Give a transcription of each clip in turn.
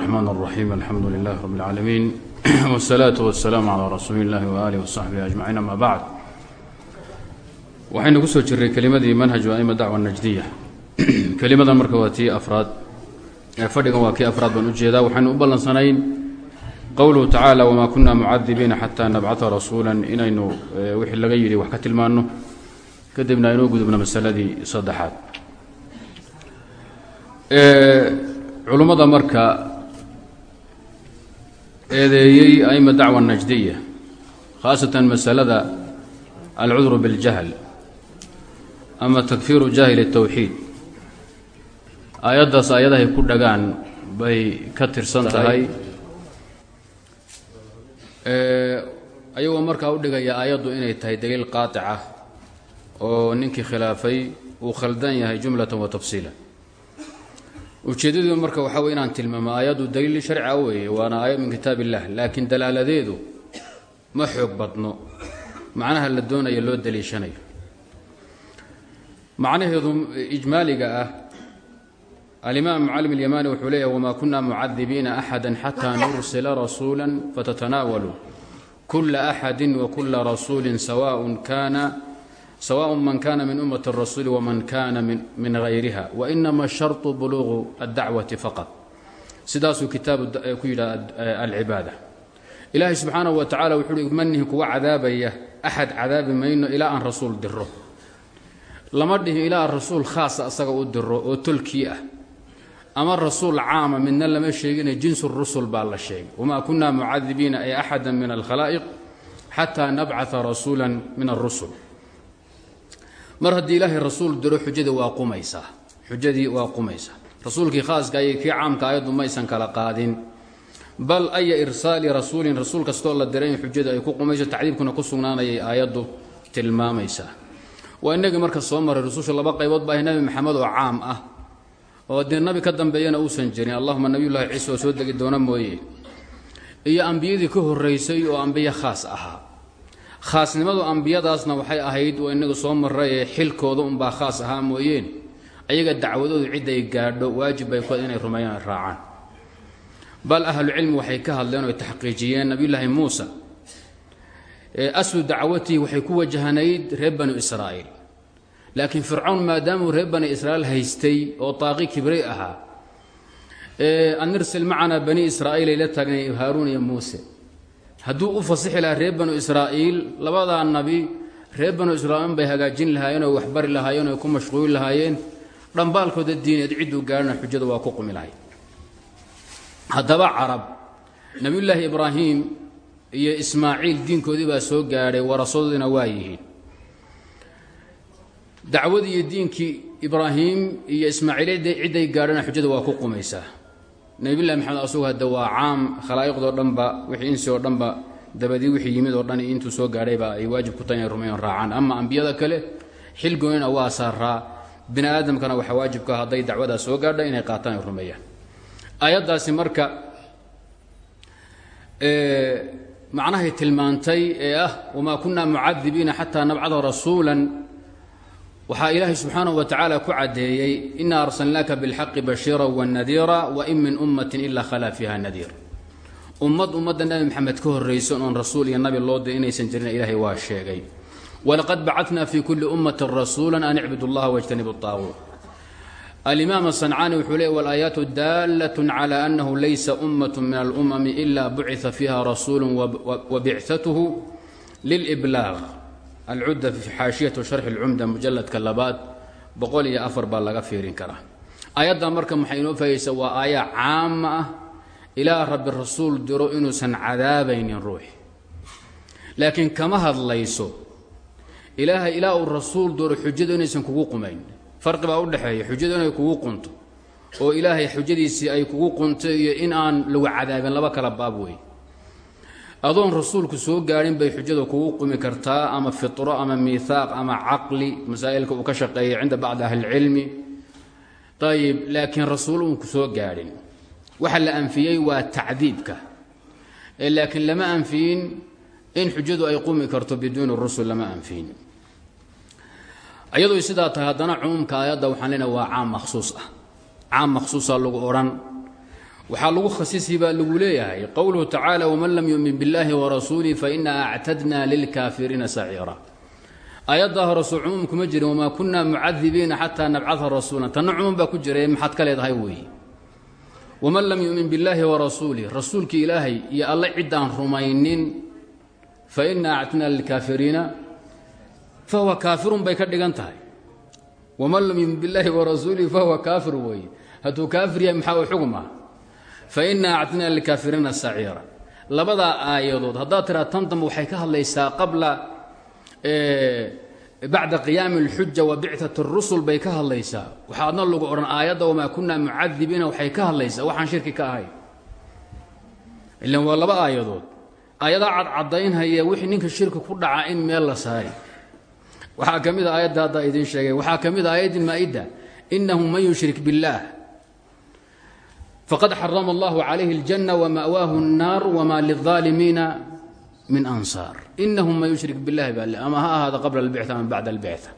الرحمن الرحيم الحمد لله رب العالمين والصلاة والسلام على رsuuل الlahi وآله وصaحبه أجمعين أmا bعd waxaynu ku soo jiray kelimadii manhaج أئma dacوة النجdiya kelimadan marka waa tii afraad fadhigan waa kii afraad baan ujeedaa waxaynu u ballansanayn qowluhu tacaalى wma kuna mucadibiina xatى nabcثa rasuula inaynu wixii laga yidhi wax ka tilmaano kadibna aynuu gudubno masaladii saddexaad culummada marka eedeeyey aima dacwa najdiya khaasatan masalada alcudru biljahl ama takfiiru jaahili towxiid aayaddaas aayadahay ku dhagaan bay ka tirsan tahay. ayagoo markaa u dhigaya aayaddu inay tahay daliil qaatic oo ninkii khilaafay uu khaldan yahay jumlatan wa tafsiila ujeeddadu marka waxaa wey inaan tilmaamo aayaddu daliil sharcia weeye waana aayad min kitaab illah laakiin dalaaladeedu ma xoog badno. Macnaha la doonaya loo daliishanayo. Macnaheedu ijmaaliga ah alimaam mucalim اlyamani wuxuu leeyahy wma kuna mucadibiina axada xata nursila rasuula fatatanaawaluu kula axadi wakula rasuuli sawaء kana swaء man kana min umaة الrasuuli wman kana min غayriha wainama sharطu buluuqu الdacwati faqط sidaasuu kitaab ku yidhaha alcibaada ilaahay subxaanaه wa tacala wuxuu hi manihi kuwa cadaabaya axad cadaabi mayno ilaa aan rasuul diro lama dhihin ilaa aan rasuul khaasa asaga u diro oo tolkii ah ama rasuul caama midna lama sheegine jinsu rusul baa la sheegay wma kuna mucadibiina ay axada min alkhalaa'iq xataa nabcaa rasuula min الrusul mar haddii ilaahay rasuul diro xujadii waa qumaysaa xujadii waa qumaysaa rasuulkii khaaska iyo kii caamka ayaddu maysan kala qaadin. Bal aya irsaali rasuulin rasuul kastoo la diray in xujada ay ku qumayso tacdiibkuna ku sugnaanayay aayaddu tilmaamaysaa waa inagii marka soo maray rususha laba qaybood ba ahay nebi maxamed oo caam ah oo dee nabi ka dambeeyana uusan jirin. Allahuma nabiyullahi ciise oo soo degi doona mooye. Iyo ambiyadii ka horraysay oo ambiye khaas ahaa khaasnimadu ambiyadaasna waxay ahayd oo inagu soo marray xilkooda unbaa khaas ahaa mooyeen. Ayaga dacwadoodu cidday gaadho waajib bay ku inay rumeeyaan ay raacaan. Bal ahlucilmi waxay ka hadleen oo taxqiijiyeen nabiyulaahi muusa aslu dacwatihi waxay ku wajahnayd reer banu israa'iil. Laakiin fircawn maadaamuu reer bani israa'iil haystay oo taaqi kibray ahaa anirsil macanaa bani israa'iil ay la taagnay iyo muuse hadduu u fasixi lahaa reer banu israa'iil labadaa nabi reer banu israa'iil bay hagaajin lahaayeen oo waxbari lahaayeen oo ku mashquuli lahaayeen. Dhambaalkooda diineed cidduu gaarhana xujada waa ku qumi lahay haddaba carab nebiyullaahi ibraahim iyo ismaaciil diinkoodii baa soo gaadhay warasadoodiina waa yihiin. Dacwadii iyo diinkii ibraahim iyo ismaaciil cidday gaadhana xujada waa ku qumaysaa nabilahi maxamed asugu hadde waa caam khalaa'iqdoo dhanba wixii insi oo dhanba dabadii wixii yimid oo dhan intuu soo gaadhayba ay waajib ku tahay inay rumeeyan raacaan. Ama ambiyada kale xilgoonina waa saaraa bini aadamkana waxaa waajibka hadday dacwadaa soo gaadha inay qaataan rumeeyaan. Aayaddaasi marka macnahay tilmaantay ee ah wamaa kunaa mucadibiina xataa nabcada rasuula waxaa ilaahay subxaanaه wa tacaala ku caddeeyey ina arsalnaaka biاlxaqi bashiira wanadiira wain min ummatin ila khalaa fiiha nadiir ummad ummadda nebi maxamed ka horraysan oon rasuul iyo nabi loo dir inaysan jirin ilaahay waa sheegay walaqad bacatna fi kuli ummati rasuula an icbud اllaha wاjtanibu الطaaguut alimaam asancaani wuxuu leey walaayaatu daalat calى annahu laysa ummat min alumami ila bucثa fiiha rasuulu wabicatuhu lilblaaq alcudda xaashiyatu sharxi اlcumda mujaladka labaad boqol iyo afar baa laga fiirin karaa aayaddan marka maxay inoo faahaysa waa aaya caama ah ilaa rabbi rasuul diro inuusan cadaabaynin ruux laakiin kama hadlayso ilaahay ilaa uu rasuul diro xujadu inaysan kugu qumayn farqi baa u dhexeeya xujadu inay kugu qunto oo ilaahay xujadiisii ay kugu qunto iyo in aan lagu cadaabin laba kala baab wey adoon rasuulku soo gaadhin bay xujada kugu qumi kartaa ama fitro ama miihaaq ama caqli masaa'ilka uu ka shaqeeya cinda bacdi ahlilcilmi ayib laakiin rasuul uun ku soo gaadhin. Waxa la anfiyey waa tacdiibka laakiin lama anfiyin in xujadu ay qumi karto biduuni rusul lama anfiyin. Ayadoo sidaa tahay haddana cumuumka aayadda waxaan waa caam makhsuus ah. Caam makhsuusa lagu odhan waxaa lagu khasisi baa lagu leeyahay qowluhu tacaala waman lam yumin biاllahi warasuulih faina actadna lilkaafiriina saciira aayaddaa hore soo kuma jirin wamaa kunna mucadibiina xataa nabcaa rasuula tanna cumuum baa ku jira maxaad ka leedahay weeye waman lam yumin billaahi warasuulih rasuulkii ilaahay iyo alle ciddaan rumaynin faina actadna lilkaafiriina fahuwa kaafirun bay ka dhigan tahay. Waman lam yumin billaahi warasuulih fahuwa kaafir weeye hadduu kaafir yahay maxaa u xugum faina actadna lilkaafiriina saciira labadaa aayadood haddaad tiraa tan dambe waxay ka hadlaysaa qabla bacda qiyaami اlxuja wa bicثat الrusul bay ka hadlaysaa waxaadna lagu odhan aayadda wamaa kunaa mucadibiina waxay ka hadlaysaa waxaan shirki ka ahayn ilan waa laba aayadood aayadaa cadcadaynhaya wixii ninka shirki ku dhaca in meel la saari waxaa ka mid a aayadda haddaa idiin sheegay waxaa ka mid a aayaddi maa'ida inahu man yushrik biاllaah faqad xarama allahu calayhi اljanna wama'waahu الnaar wma lلظaalimiina min ansaar inahum man yushrik biاllahi baa ama ha ahaada qabla اlbicثa ama bacda اlbicثa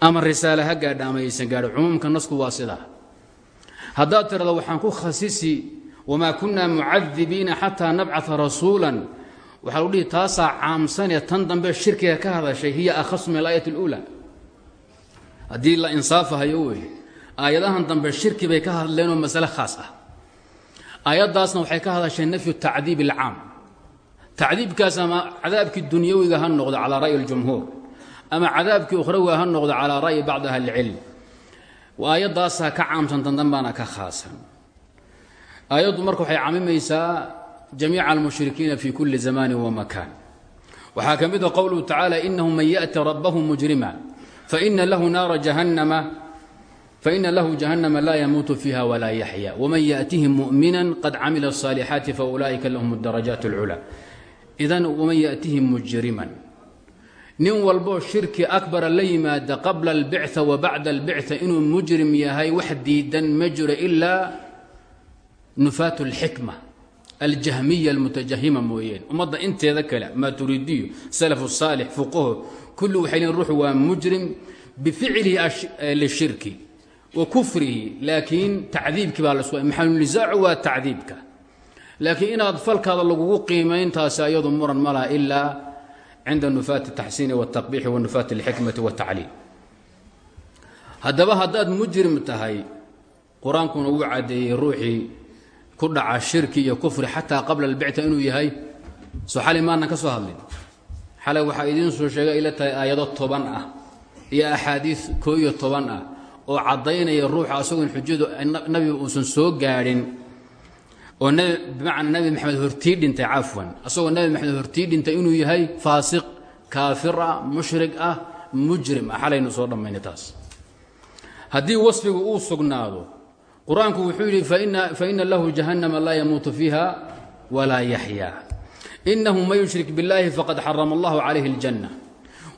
ama risaale ha gaadha ama aysan gaadho cumuumka nasku waa sidaa haddaad tirado waxaan ku khasisi wamaa kunaa mucadibiina xataa nabcaa rasuula waxaa lu dhihi taasaa caamsanee tan dambe shirkiga ka hadashay hiya akhasu min alaayat اluulى haddii la insaafahayo weeye aayadahan dambe shirki bay ka hadleenoo masale khaas ah aayaddaasna waxay ka hadashay nafyu tacdiib اlcaam tacdiibkaas ama cadaabkii dunyawiga ha noqdo calaa ra'yi اljumhuur ama cadaabkii ukhrawiga ha noqdo calaa ra'yi bacdi ahli اlcilm aayaddaasaa ka caamsan dandanbaana ka khaasan aayaddu marka waxay camimaysaa jamiica almushrikiina fi kuli zamani wa makan waxaa ka mida qowluhu tacaala inahu man yaأti rabbahu mujrima faina lahu naara jahannama faina lahu jahannama laa yamuutu fiiha walaa yaxya wman yaأtihi muؤmina qad camila الصaalixaati faulaa'ika lahum اdarajaat اlculى idan waman yaأtihi mujriman nin walboo shirki akbara la yimaada qabla اlbicثa wa bacda اlbicثa inuu mujrim yahay wax diidan ma jiro ilaa nufaat اlxikma aljahmiya almutajahima mooyeen ummadda inteeda kale maaturidiyo salafu saalix fuqaho kulli waxay leein ruuxu waa mujrim bificlihi lishirki wa kufrihi laakiin tacdiibkii baa lasku maxalunisaacu waa tacdiibka laakiin inaad falkaada lagugu qiimayn taasi ayadu muran ma laha ilaa cinda nufaati اtaxsiini wاtaqbiixi wa nufaati اlxikmati wاtacliim haddaba haddaad mujrim tahay qur-aankuna wuu caddeeyey ruuxii ku dhaca shirki iyo kufri xataa qabla albicta inuu yahay soo xali maanan ka soo hadlin xalay waxaa idiin soo sheegay ila tahay aayado toban ah iyo axaadiid koo iyo toban ah oo caddaynaya ruuxa asagoon xujadu nabiga uusan soo gaadhin oo bimacnaa nabi maxamed hortii dhintay cafwan. Asagoo nabi maxamed hortii dhintay inuu yahay faasiq kaafir ah ah mujrim ah. Soo dhammaynay taas. Haddii wasfigu uu sugnaado qur'aanku wuxuu yidhi faina lahu jahannama laa yamuutu fiiha walaa yaxyaa inahu man yushrik biاllahi faqad xarama allahu calayhi اljanna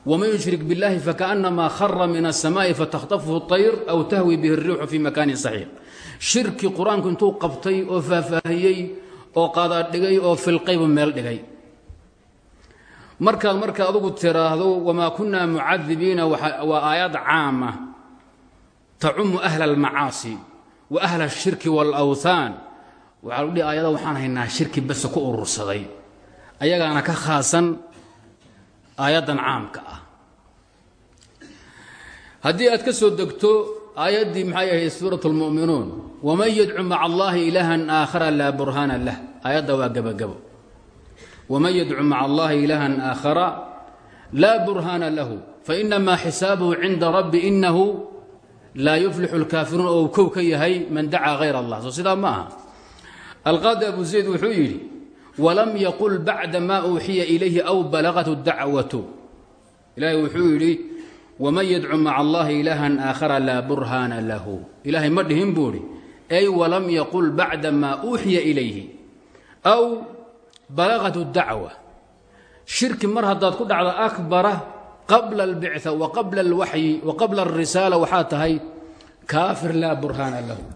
wman yushrik biاllahi fakaأnamaa khara min الsamaaءi fatakhtafhu الطayr aw tahwi bihi الriixu fi makaanin saxiix shirki qur-aanku intuu qabtay oo faahfaahiyey oo qaadaadhigay oo filqaybu meel dhigay markaad marka adugu tiraahdo wamaa kunaa mucadibiina waa aayad caama tacumu ahla اlmacaasi wa ahla الshirki wاlawthaan waxaa lu dhihi aayada waxaan haynaa shirki base ku urursaday ayagaana ka khaasan aayaddan caamka ah. Haddii aad ka soo degto aayaddii maxay ahayd suurat اlmu'minuun waman yadcu maca allahi ilaahan aakhara laa burhaana lah. Aayadda waa gebagabo waman yadcu maca allahi ilaahan aakhara laa burhaana lahu. Fainamaa xisaabuhu cinda rabbi inahu laa yuflixu اlkaafiruun oo kow ka yahay man dacaa hayr allah soo sidaa ma aha. Alqaadi abu zayd wuxuu yidhi walam yaqul bacda maa uuxiya ilayhi aw balagat dacwatu. Ilaahay wuxuu yidhi waman yadcu maca allahi ilaahan aakhara laa burhaana lahu. Ilaahay ma dhihin buu idhi ay walam yaqul bacda maa uuxiya ilayhi aw balagat dacwa. Shirki mar haddaad ku dhacdo akbara qabla albicثa wa qabla alwaxyi wa qabla alrisaala waxaa tahay kaafir laa burhaana lahu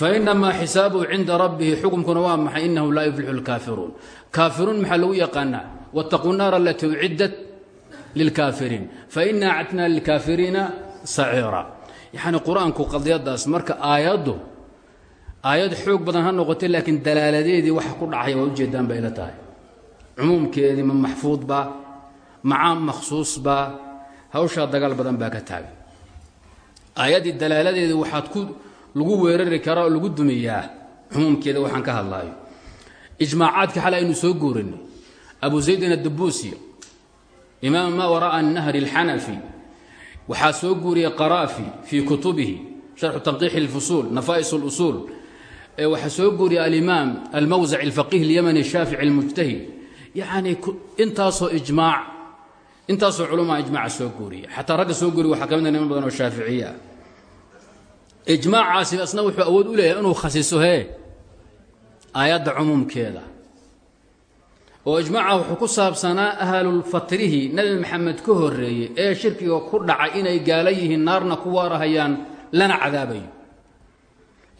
fainamaa xisaabuhu cinda rabbihi xukumkuna waa maxay inahu laa yuflixu lkaafiruun kaafiruun maxaa lagu yaqaanaa wاtaquu naara alatii uciddat lilkaafiriin faina actna lilkaafiriina saciira yacni qur'aanku qadiyadaas marka aayaddu aayad xoog badan ha noqotay laakiin dalaaladeedii waxa ku dhacay waa ujeedaan bay ila tahay cumuumkeedii ma maxfuudbaa macaam makhsuusbaa hawshaa dagaal badan baa ka taagan aayaddii dalaaladeedii waxaad ku lagu weerari karaa oo lagu dumiyaa cumuumkeeda waxaan ka hadlaayo ijmaacaadka xal aynu soo guurinay abu zaydin addabuusi imaam maa wara'a nahri alxanafi waxaa soo guuriyey qaraafi fii kutubihi sharxu tanqiixi اlfusuul nafa'is اlusuul waxaa soo guuriyey alimaam almawsac alfaqih اlyamani shaafici اlmujtahid yacni intaasoo ijmaac intaasoo culumaa ijmaaca soo guuriya xataa ragga soo guuriya waxaa ka mid a niman badan oo shaaficiye ah ijmaacaasi asna wuxuu awood u leeyahay inuu khasiso hee aayadda cumuumkeeda. oo ijmaaca wuxuu ku saabsanaa ahlulfatrihi nebi maxamed ka horreeyey ee shirkiga ku dhacay inay gaala yihiin naarna ku waarahayaan lana cadaabayo.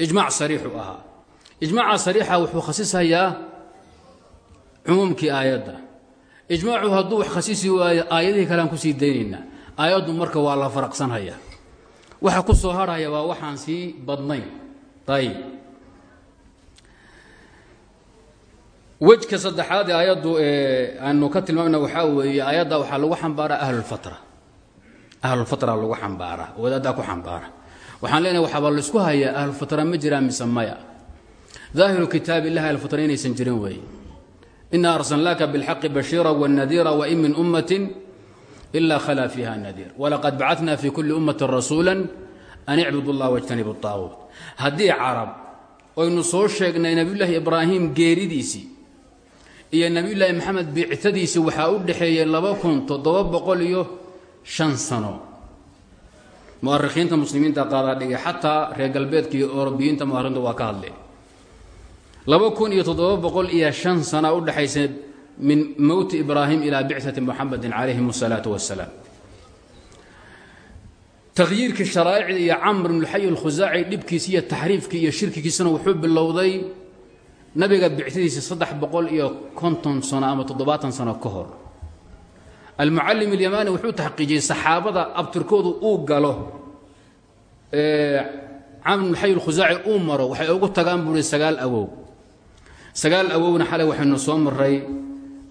ijmaac sariixu ahaa. ijmaaca sariixa wuxuu khasishayaa cumuumkii aayadda. ijmaacu hadduu wax khasisi waayo aayadihii kalean ku sii daynaynaa. Aayaddu marka waa la faraqsanhayaa waxa ku soo harhaya waa waxaan sii badnayn. Ayib wejka saddexaad ee aayaddu aanu ka tilmaamna waxaa weeye aayadda waxaa lagu xambaaraa ahlulfatra ahlulfatra lagu xambaaraa wadaaddaa ku xambaara waxaan leenahay waxaaba la isku hayaa ahlulfatra ma jiraan mise maya. Daahiru kitaab illahi ahlulfatra inaysan jirin weeye. Ina arsalnaaka bilxaqi bashiira wanadiira wain min ummatin ila khalaa fiiha nadiir walaqad bacatna fi kulli ummatin rasuula an icbudu llah wajtanibu طaaguut haddii carab oynu soo sheegnay nebiyullaahi ibraahim geeridiisii iyo nebiyullaahi maxamed biictadiisii waxaa u dhexeeyey laba kun toddoba boqol iyo shan sano mu'arikhiinta muslimiinta qaadaa dhigay xataa reer galbeedka iyo orobiyiinta mu'arriinta waa ka hadleen laba kun iyo toddoba min mowti ibraahim ilaa bicati muxamedin calayhim asalaatu wasalaam takhyiirkii sharaa'icda iyo camr ibnuxay alkhusaaci dhibkiisi iyo taxriifkii iyo shirkigiisana wuxuu bilowday nabiga bictadiisa saddex boqol iyo konton sano ama toddobaatan sano ka hor. Almucallim alyamaani wuxuu taxqiijiyey saxaabada abtirkoodu uu galo camr ibnuxay alkhusaaci uu maro waxay ugu tagaan buuhi sagaal awow. Sagaal awowna xalay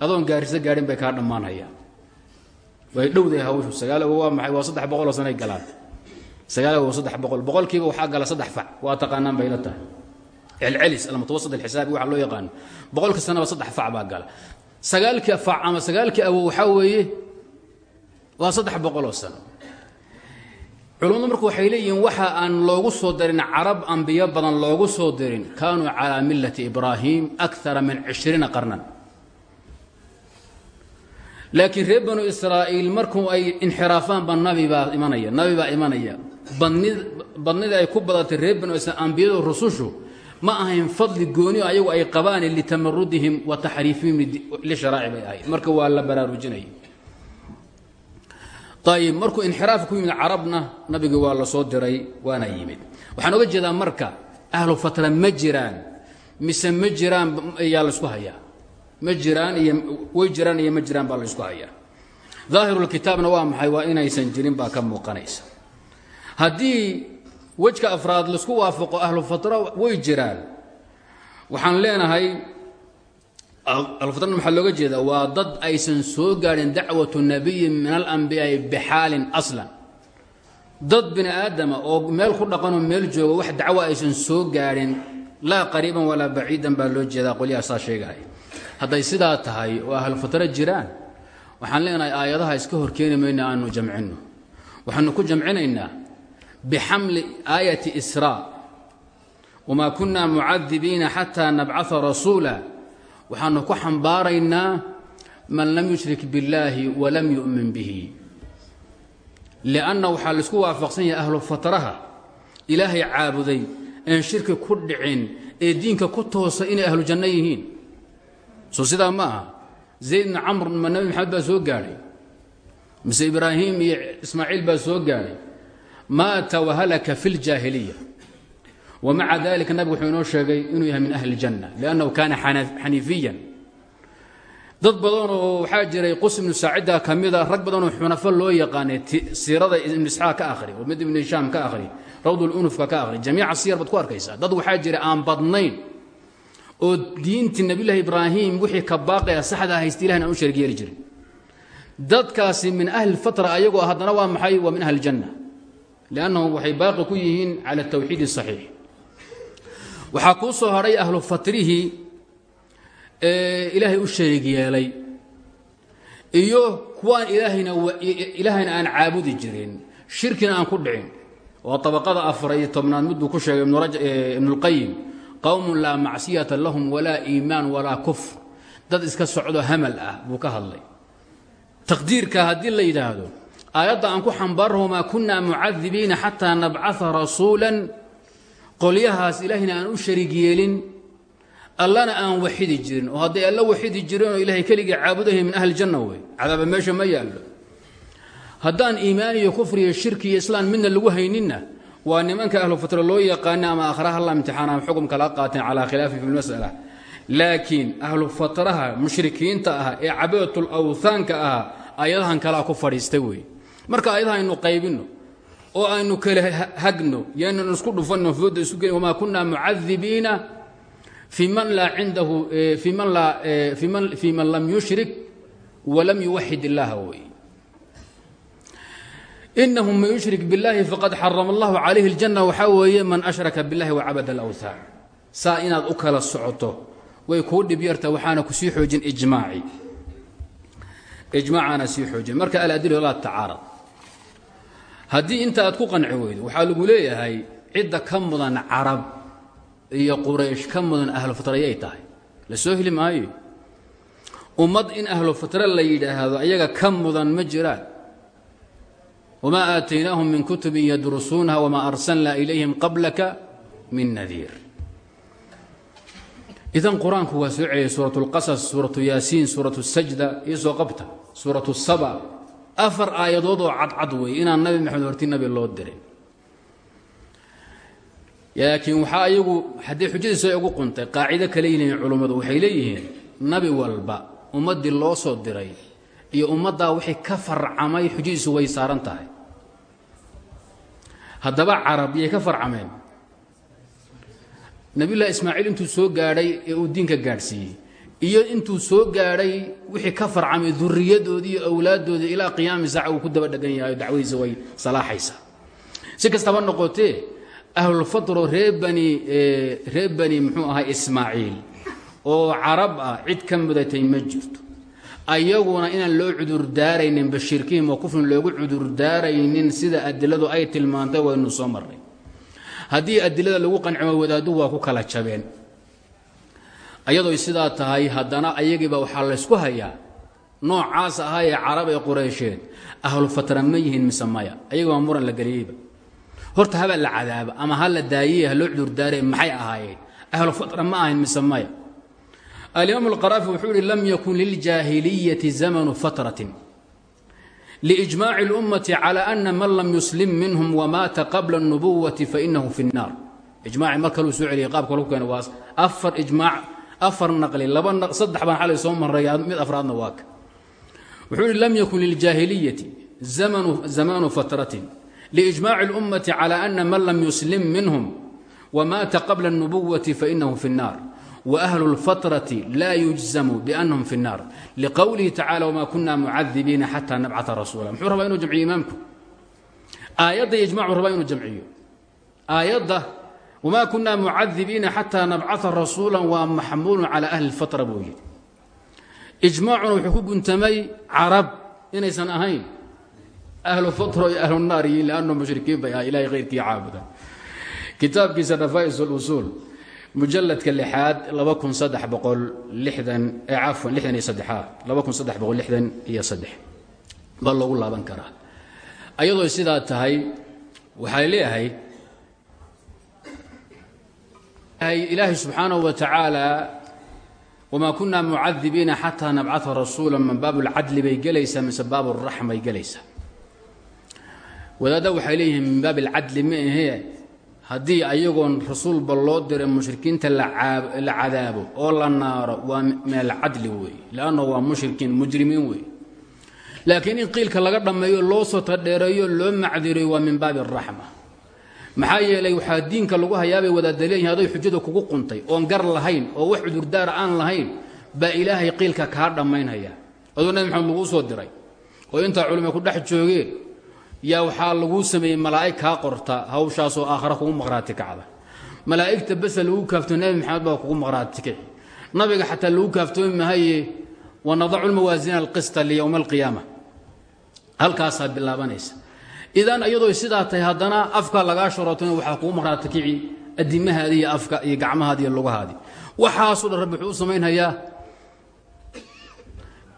adoon gaarisa gaadhin bay kaa dhammaanhayaan way dhowday hawshu. Sagaal awow waa maxay? Waa saddex boqoloo sanay galaan. Sagaal awow saddex boqol. Boqolkiiba waxaa gala saddex fac. Waa taqaanaan bay la tahay. Celcelis almutawasat alxisaabi waxa loo yaqaano boqolka sanaba saddex fac baa gala. Sagaalkii fac ama sagaalkii awow waxaa weeye waa saddex boqoloo sano. Culummadu marku waxay leeyihiin waxa aan loogu soo darin carab ambiyo badan loogu soo dirin kaanuu calaa millati ibraahim akara min cishriina qarnan laakiin reer banu israa'iil markuu ay inxiraafaan ba nabi baa imanaya nabi baa imanaya. Badnid badnida ay ku badatay reer banu israiil ambiyadu rusushu ma ahayn fadli gooniyo ayagu ay qabaane litamarudihim wa taxriifihim lisharaaci bay ahayd. Marka waa la baraarujinaya ayib markuu inxiraaf ku yimid carabna nabigii waa la soo diray waana yimid. Waxaan oga jeedaa marka ahlu fatra ma jiraan mise ma jiraan laysku hayaa ma jiraan iyo way jiraan iyo ma jiraan baa laysku hayaa. Daahirulkitaabna waa maxay? Waa inaysan jirin baa ka muuqanaysa. Haddii wejka afraad la isku waafaqo ahlu fatra way jiraan. Waxaan leenahay alfatra maxaa looga jeedaa? Waa dad aysan soo gaadhin dacwatu nabiyin min alambiyaai bixaalin aslan. Dad bini aadama oo meel ku dhaqanoo meel jooga wax dacwo aysan soo gaadhin laa qariiban walaa baciidan baa loo jeedaa qolyaha sheegahay hadday sidaa tahay oo ahlu fatra jiraan waxaan leenahay aayadaha iska horkeeni mayna aanu jamcinno. Waxaanu ku jamcinaynaa bixamli aayati israa. Wamaa kunna mucadibiina xataa nabcaa rasuula. Waxaanu ku xambaaraynaa man lam yushrik biاllaahi walam yu'min bihi. Lianna waxaa la isku waafaqsan yahay ahlu fatraha. Ilaahay caabuday een shirki ku dhicin ee diinka ku toosa inay ahlu yihiin soo sidaa ma aha zayd bn camr ma soo gaadhay? Mise ibraahim iyo ismaaciil baa soo gaadhay? Maata wahalaka fi ljaahiliya wmaca dalika nabigu wuxuu inoo sheegay inuu yahay min ahli اljanna liannahu kaana xaniifiyan. Dad badanoo waxaa jiray qus ibnu saacida ka mida rag badanoo xunafo loo yaqaanay siirada ibnu isxaaq ka akhri oo mid ibnu hishaam ka akhri rawdulunufka ka aqri jamiica siyar ku arkaysaa. Dad waxaa jira aan badnayn oo diintii nabiyullaahi ibraahim wixii ka baaqaya saxda haysta ilahna u sharig yeeli dadkaasi min ahli fatra ayagoo haddana waa maxay? Waa min ahli janna. Liannahum waxay baaqi ku yihiin cala tawxiid saxiix. Waxaa kuu soo hadhay ahlu fatrihii ilaahay u yeelay iyo kuwaan ilaahayna ilaahayna aan caabudi jirin shirkina aan ku dhicin. Oo طabaqada afar tobnaad miduu ku sheegay ibnulqayim qowmun laa macsiyata lahum walaa iimaan walaa kufr. Dad iska socdo hamal ah buu ka hadlay. Taqdiirka haddii la yidhaahdo aayadda aan ku xambaarraho maa kunaa mucadibiina xataa nabcaa rasuula qolyahaas ilaahayna aan u sharig yeelin allana aan waxidi jirin. Oo hadday alla waxidi jireenoo ilaahay keligii caabudahay min ahli janna wey cadaaba meesha ma yaallo. Haddaan iimaan iyo kufri iyo shirki iyo islaan midna lagu hayninna waa nimanka ahlu fatra loo yaqaana ama akhraha la imtixaana xukumka la qaateen calaa khilaafi fi lmas'ala laakiin ahlu fatraha mushrikiinta ah ee cabaadatul awthaanka ah ayadahan kalaa ku fadhiista weeye marka ayadaha aynu qaybinno oo aynu kala hagno yaanan isku dhufanno fooda isu gelin wamaa kunna mucadibiina fii man laa cindahu fii man lam yushrik walam yuwaxid illaaha weye إنه man yuشhrik bالlahi faqad xarم الlah عalayه الجنة waxaa weeye man أشhraka bالlahi وcabad الأwثاan saa inaad u kala socoto way kuu dhib yarta waxaana ku sii xoojin iجmaaci iجmaacaana sii xoojin marka aladil laa tacaarad haddii inta aad ku qanci weydo waxaa lagu leeyahay cidda ka mudan carab iyo quraysh ka mudan ahlu fatrayay tahay la soo heli maayo ummad in ahlu fatra la yidhaahdo ayaga ka mudan ma jiraan wamaa aataynaahum min kutubin yadrusuunaha wamaa arsalnaa ilayhim qablaka min nadiir idan qur'aanku waa soo celiyay suurat اlqasas suuratu yaasiin suuratu sajda iyo soo qabta suuratu saba afar aayadood oo cadcad wey inaan nabi maxamed horti nabi loo dirin laakiin waxaa ayagu haddii xujadiisa ay ugu quntay qaacido kale yihiin culummadu waxay leeyihiin nabi walba ummaddii loo soo diray iyo ummaddaa wixii ka farcamay xujadiisu way saaran tahay haddaba carab yay ka farcameen. Nabiyullahi ismaaciil intuu soo gaadhay ee uu diinka gaadhsiiyey iyo intuu soo gaadhay wixii ka farcamay duriyadoodii iyo awlaaddoodii ilaa qiyaami saaca uu ku daba dhegan yahay dacwadiisa way salaaxaysaa. Si kastaba noqotee ahlulfatro ree bani ree bani muxuu ahaa ismaaciil oo carab ah cid ka mudatay ma jirto ayaguna inaan loo cudurdaaraynin bashirkihim oo kufrin loogu cudurdaaraynin sida adiladu ay tilmaantay waynu soo marray haddii adilada lagu qancimo wadaaddu waa ku kala jabeen. Ayadooy sidaa tahay haddana ayagiiba waxaa laysku hayaa noocaas ahaa ee carab ee qureysheed ahlu ma yihiin mise maya? Ayagiibaa muran la geliyeyba horta haba la cadaaba ama ha la daayey ha loo cudurdaaree maxay ahaayeen? Ahlu ma ahayn mise maya alimaam alqaraafi wuxuu ihi lam yakun liljaahiliyati zamanu fatratin liijmaaci اlummati calى ana man lam yuslim minhum wamaata qabla الnubuwati fainahu fi الnaar ijmaaci mar kaluu soo celiyay qaabka lagu keena waa afar ijmaac afar naqli laba saddex baan xalay soo maray mid afraadna waa ka wuxuu ihi lam yakun liljaahiliyati zamanu fatratin liijmaaci اlummati calى ana man lam yuslim minhum wmaata qabla الnubuwati fainahu fi الnaar وأهل الفترة لا يجزم بأنهم في النار لقوله تعالى وما كنا معذبين حتى نبعث رسولا محو ربا إنه جمعي إمامكم آيات يجمع ربا إنه جمعي آيات وما كنا معذبين حتى نبعث رسولا ومحمول على أهل الفترة بوجد إجماعنا وحكوك انتمي عرب إن يسن أهين أهل الفترة أهل النار لأنهم مشركين بها إلهي غير كي عابدا كتاب كيس الرفائز الأصول mujaladka lixaad laba kun iyo saddex baa loogu laaban karaa. Ayadoo sidaa tahay waxaa leeyahay ilaahay subxaanahu wa tacaala wamaa kunaa mucadibiina xataa nabcaa rasuula man baab lcadli bay gelaysaa mise baab raxmay gelaysaa. Wadaadda waxay leeyihiin min baab alcadli ma ahee haddii ayagoon rasuulba loo diray mushrikiinta la cadaabo oo la naaro waa meel cadli wey lanno waa mushrikiin mujrimiin wey laakiin in qiilka laga dhammeeyo loo soo tadheereeyo loo macdireeyo waa min baabi araxma maxaa yeelay waxaa diinka lagu hayaabay wadaadda leeyihiin aday xujada kugu quntay oon gar lahayn oo wax cudurdaara aan lahayn baa ilaahay qiilka kaa dhammaynaya. Aduu nabi maxamed laguu soo diray. Oo intaa culima ku dhex joogeen yaa waxaa laguu sameeyey malaa'ig kaa qorta hawshaasoo aakhara kugu maqhraati kacda. Malaa'igta basa lagu kaafto nebi maxamed baa kugu maqhraati kici nabiga xataa lagu kaaftoomi mahaye wanadacu lmawaasiina alqista liyowma alqiyaama. Halkaasaa bilaabanaysa. Idan iyadoo sidaa tahay haddana afka lagaa shorootona waxaa kugu maqhraati kici adimahaadi iyo afka iyo gacmahaadi iyo lugahaadi. Waxaasoo rabbi wuxuu u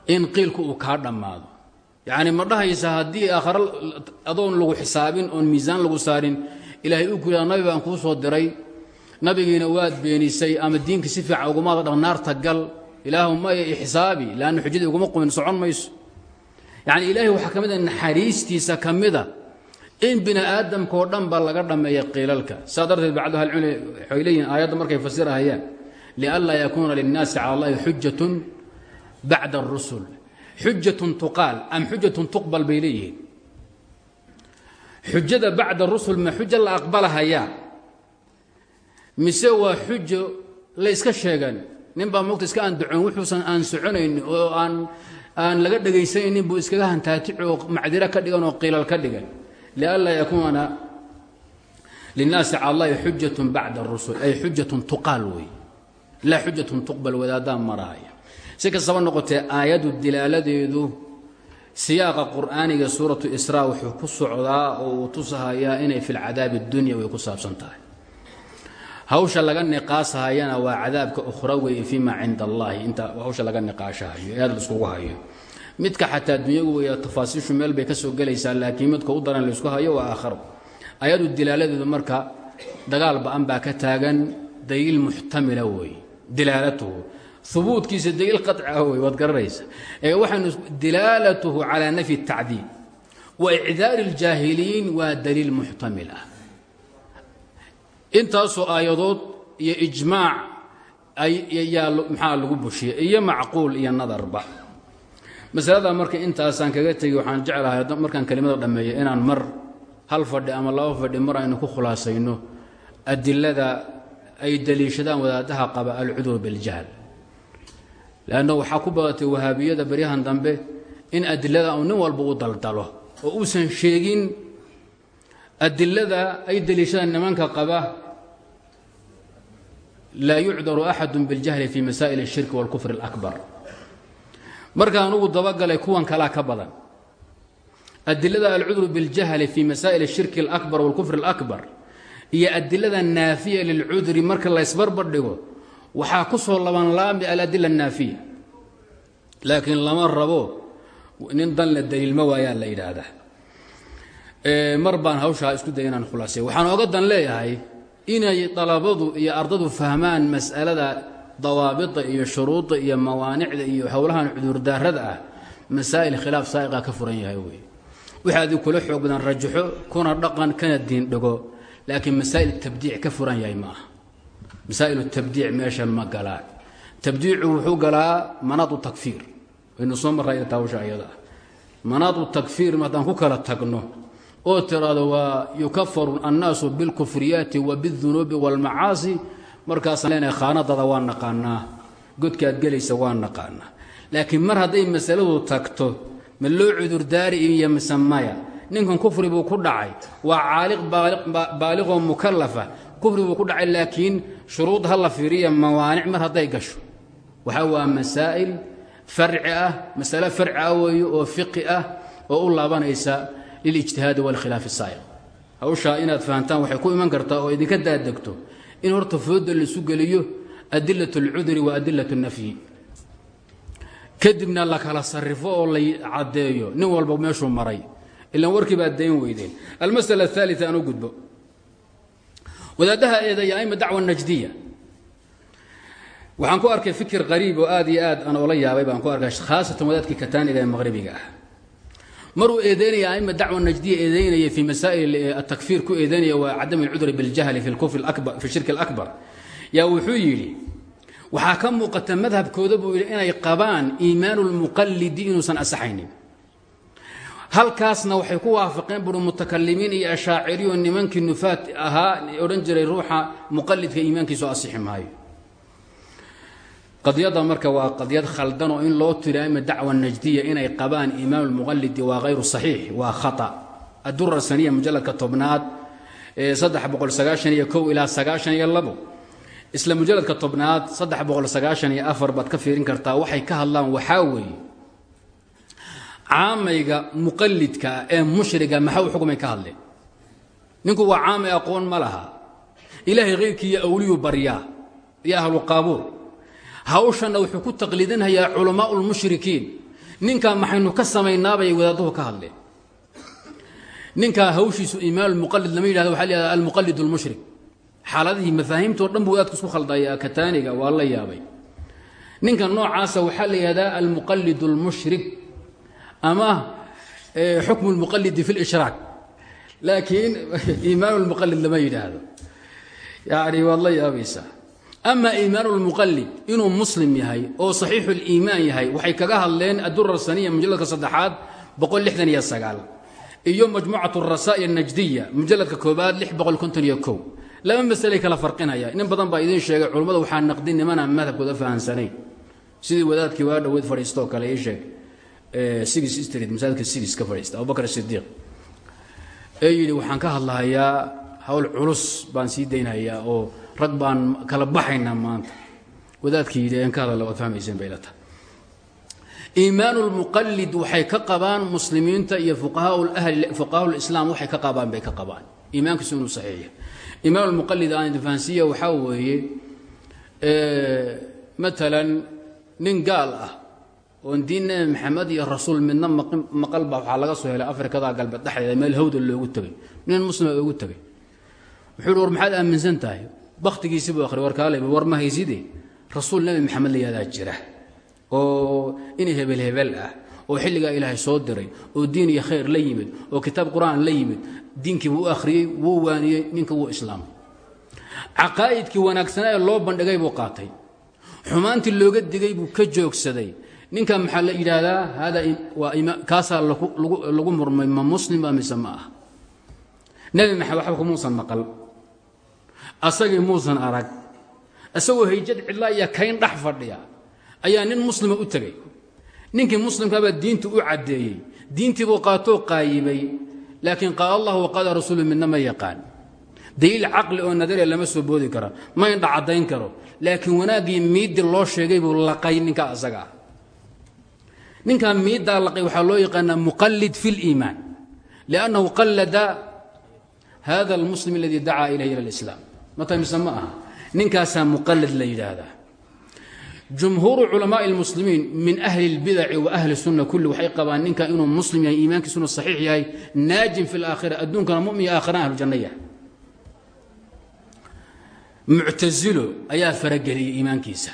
in qiilku uu kaa dhammaado yacni ma dhahaysa haddii aakhare adoon lagu xisaabin oon miisaan lagu saarin ilaahay u kuriyaa nabi baan kuu soo diray. Nabigiina waad beenisay ama diinka si fiican ugumaada dhaq naarta gal. Ilaahu maya ixisaabi leanna xujadii uguma qumin socon mayso. Yacni ilaahay waxaa ka mid a naxariistiisa ka mida in bini aadamkaoo dhan ba laga dhammeeya qiilalka. Saa darteed bacdu ahlicilmi waxay leeyihiin aayadda markay fasirahayaan lianlaa yakuuna linnaasi cala allahi xujatun bacda arusul xujatun tuqaal am xujatun tuqbal bay leeyihiin. Xujada bacda rusul ma xujo la aqbalahayaa mise waa xujo la yska sheegan? Nin baa mogta iska aan ducoon wuxuusan aan soconayn oo aan aan laga dhegaysanaynin buu iskaga hantaatici oo macdiro ka dhigan oo qiilal ka dhigan. Lianlaa yakuuna linnaasi cala allahi xujatun bacda arusul ay xujatun tuqaal wey laa xujatun tuqbal wadaadaan maraaya si kastaba noqotee aayaddu dilaaladeedu siyaaqa qur'aaniga suuratu israa wuxuu ku socdaa oo uu tusahayaa inay fi lcadaabi اdunya way ku saabsan tahay. Hawsha laga niqaashayana waa cadaabka ukhrawey fii ma cinda allahi inta hawsha laga niqaashahayo ee aad laiskugu hayo. Midka xataa dunyagu wey tafaasiishu meel bay ka soo gelaysaa laakiin midka u daran laysku hayo waa aakharo ayadu dilaaladeedu marka dagaal ba'an baa ka taagan daliil muxtamila wey dilaalatuhu ubuutkiisa daliil qaci ah wey waad garanaysa ee waxaynu dilaalatuhu calaa nafyi الtacdiil wa icdaari اljaahiliin waa daliil muxtamil ah intaasoo aayadood iyo ijmaac yaa maxaa lagu bushiyey iyo macquul iyo nadarba masalada marka intaasaan kaga tegi waxaan jeclahay markaan kelimada dhammeeyo inaan mar hal fadhi ama laba fadhi mar aynu ku khulaasayno adilada ay daliishadaan wadaadaha qaba alcudur biljahl leanna waxaa ku badatay wahaabiyada beryahan dambe in adilada uu nin walba u daldalo oo uusan sheegin adilada ay daliishadaan nimanka qaba laa yucdaru axadu biاljahli fi masaa'il الshirki wاlkufr اlakbar markaan ugu dabagalay kuwan kalaa ka badan adilada alcudru biاljahli fi masaa'il الshirki اlakbar wاlkufr اlakbar iyo adilada naafiya lilcudri marka laysbarbar dhigo waxaa ku soo labanlaami aladila الnaafiya laakiin lama rabo nin dan la daliilma waayaa la yidhaahdaa. Mar baan hawshaa isku daya inaan waxaan ooga dan leeyahay inay dalabadu iyo ardadu fahmaan mas'alada dawaabida iyo shuruudda iyo mawaanicda iyo howlahan cudurdaarada ah. Masaa'il khilaaf saa'iqa ka furan yahay wey wixii adi kula xoog badan rajaxo kuna dhaqan kana diin dhigo laakiin masaa'il tabdiic ka furan yahay ma masaa'il tabdiic meesha ma galaan tabdiicu wuxuu galaa manaadu takfiir waynu soo marray taawasha ayada. Manaadu takfiir haddaan ku kala tagno oo tiraado waa yukafaru annaasu bilkufriyaati wa bidunuubi wاlmacaasi markaasaan leenahay khaanadada waa naqaanaa godkaad gelaysa waa naqaanaa. Laakiin mar hadday masaladu tagto ma loo cudurdaari iyo mise maya. Ninkan kufri buu ku dhacay. Waa caaliq baaliqoo mukalafa kufri buu ku dhacay laakiin shuruud ha la fiiriya mawaanic mar hadday gasho. Waxa waa masaa'il farci ah masale farci ah weeye oo fiqi ah oo u laabanaysa lilijtihaadi walkhilaafi saa'iq hawshaa inaad fahantaan waxay ku iman kartaa oo idinka daadegto in horta fooda laisu geliyo adilat alcudri wa adilat nafyi. Kadibna la kala sarrifo oo lay caddeeyo nin walba meeshuu maray ilaan warkii baad dayn weydeen. Almasala alaalia aan u gudbo wadaaddaha eedeeya aima dacwa najdiya waxaan ku arkay fikir qariib oo aad iyo aad aan ola yaabay baan ku arkay khaasatan wadaadkii kataaniga ee maqhribiga ah maruu eedeynaya aima dacwa najdiya eedeynaya fii masaa'il atakfiir ku eedeynaya waa cadam alcudri biاljahli fi kufr abar fi shirki اlakbar yaa wuxuu yidhi waxaa ka muuqata madhabkooda buu yidhi inay qabaan iimaanu اlmuqalidi inuusan asaxaynin halkaasna waxay ku waafaqeen buri mutakalimiin iyo ashaaciriyo nimankii nufaat ahaa odhan jiray ruuxa muqalidka iimaankiisu asixi qadiyada marka waa qadiyad khaldan oo in loo tiraamo dacwa najdiya inay qabaan imaam lmuqalidi waa hayru saxiix waa khata. Adura saniya mujaladka tobnaad ee saddex boqol sagaashan iyo kow ilaa sagaashan iyo labo. Isla mujaladka tobnaad saddex boqol sagaashan iyo afar baad ka fiirin kartaa waxay ka hadlaan waxaa weeye caamayga muqalidkaa ee mushriga maxaa u xukmay ka hadleen ninku waa caamay aqoon ma laha. Ilaahay hayrkiiyo awliyuu baryaa. Iyo ahlu qaabuur. Hawshanna wuxuu ku taqliidinhayaa culamaau lmushrikiin ninkaa maxaynu ka samaynaabay wadaaduhu ka hadleen ninkaa hawshiisu imaam muqalid lama yidhahdo waxa la yhahda almuqalid lmushrik xaaladihii mafaahiimtoo dhan buu isku khaldaya kataaniga waa la yaabay. Ninka noocaasa waxaa la yidhahdaa almuqalid اlmushrik ama xukmu اlmuqalidi fi اlishraak laakiin iimaan اlmuqalid lama yidhaahdo yani waad la yaabaysaa ama iimaan اlmuqalid inuu muslim yahay oo saxiixu اliimaan yahay waxay kaga hadleen adura saniya mujaladka saddexaad boqol lixdan iyo sagaal iyo majmuucat الrasaa'il الnajdiya mujaladka koobaad lix boqol konton iyo kow laba masalay kala farqinaya nin badan baa idiin sheegay culummada waxaa naqdin nimanaan madhabkooda fahansanayn sidii wadaadkii waa dhaweyd fadhiistoo kale ii sheeg sigis street masaajidka sigis ka fadhiista abubakar sidiiq ee yidhi waxaan ka hadlahayaa hawl culus baan sii daynhayaa oo rag baan kala baxaynaa maanta. Wadaadkii yidhi aan ka hadalla waad fahmayseen bay la tahay iimaan lmuqalid waxay ka qabaan muslimiinta iyo fuqahaa lislaam waxay ka qabaan bay ka qabaan. Iimaankiisu inuu saxiixa. Imaam almuqalid aan idinfahansiiya waxaa weeye maalan nin gaal ah oon diin nebi maxamed iyo rasuul midna maqalba waxaa laga soo helay afrikada galbeed dhexdeeda meel hawda loogu tegay nin muslima ugu tegay wuxuu war maxaad aaminsan tahay? Bakhtigiisii buu akhri war ma hayside rasuul nebi maxamed la yahdaa jira oo in hebel hebel ah oo xilligaa ilaahay soo diray oo diin iyo khayr la yimid oo kitaab qur'aan la yimid diinkii buu akhriyey wuu waaniyey ninka wuu islaamay. Caqaa'idkii wanaagsanaa loo bandhigay buu qaatay. Xumaantii looga digay buu ka joogsaday ninka maxaa la yidhaahdaa? Hada waa kaasaa lagu murmay ma muslimba mise ma ah nebi waxba kumuusan maqal. Asagii muusan arag. Isagoo hayjad cidlaa iyo kayn dhex fadhiya ayaa nin muslima u tegey. Ninkii muslimkaabaa diintu u caddeeyey. Diintiibuu qaatoo qaayibay. Laakiin qaala allah waqaala rasuulu midna ma yaqaan. Daliil caqli oo nadariya lama soo boodi kara ma indha karo. Laakiin wanaaggii miiddi loo sheegay buu laqay ninkaa asaga ah ninkaa miiddaa laqay waxaa loo yaqaanaa muqallid fi liimaan liannahu qallada hada almuslim aladii dacaa ilayh ila lislaam mata mise ma aha ninkaasaa muqallid la yidhaahdaa jumhuuru culamaai اlmuslimiin min ahli اlbidaci wa ahli sunna kulli waxay qabaan ninkan inuu muslim yahay iimaankiisuna saxiix yahay naajin fi اlaakhira adduunkana mumin aakhirana ahlu janna yahay muctasilo ayaa farageliyey iimaankiisa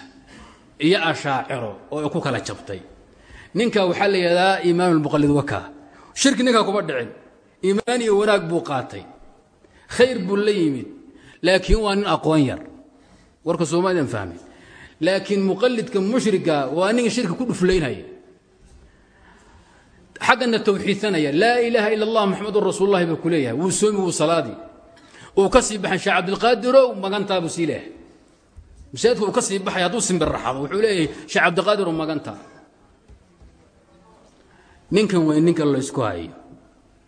iyo ashaaciro oo ku kala jabtay ninka waxaa la yidhahdaa imaam اlmuqalid waka shirki ninkaa kuma dhicin. Iimaan iyo wanaag buu qaatay. Khayr buu la yimid laakiin waa nin aqoon yar. Warka soomalidan fahmay laakiin muqalidka mushriga waa ninga shirki ku dhuflaynaya. Xaggana tawxiidsanaya laa ilaaha ila allah maxamedun rasuul lahi buu ku leeyahay. Wuu soomi wuu salaadii uu ka sii baxay sheekh cabdilqaadirow magantaa buu sii leeyahay. Masaajidku uu ka sii baxay hadduu simbirraxado wuxuu leeyahay sheekh cabdiqaadirow magantaa ninkan way ninka laysku hayo.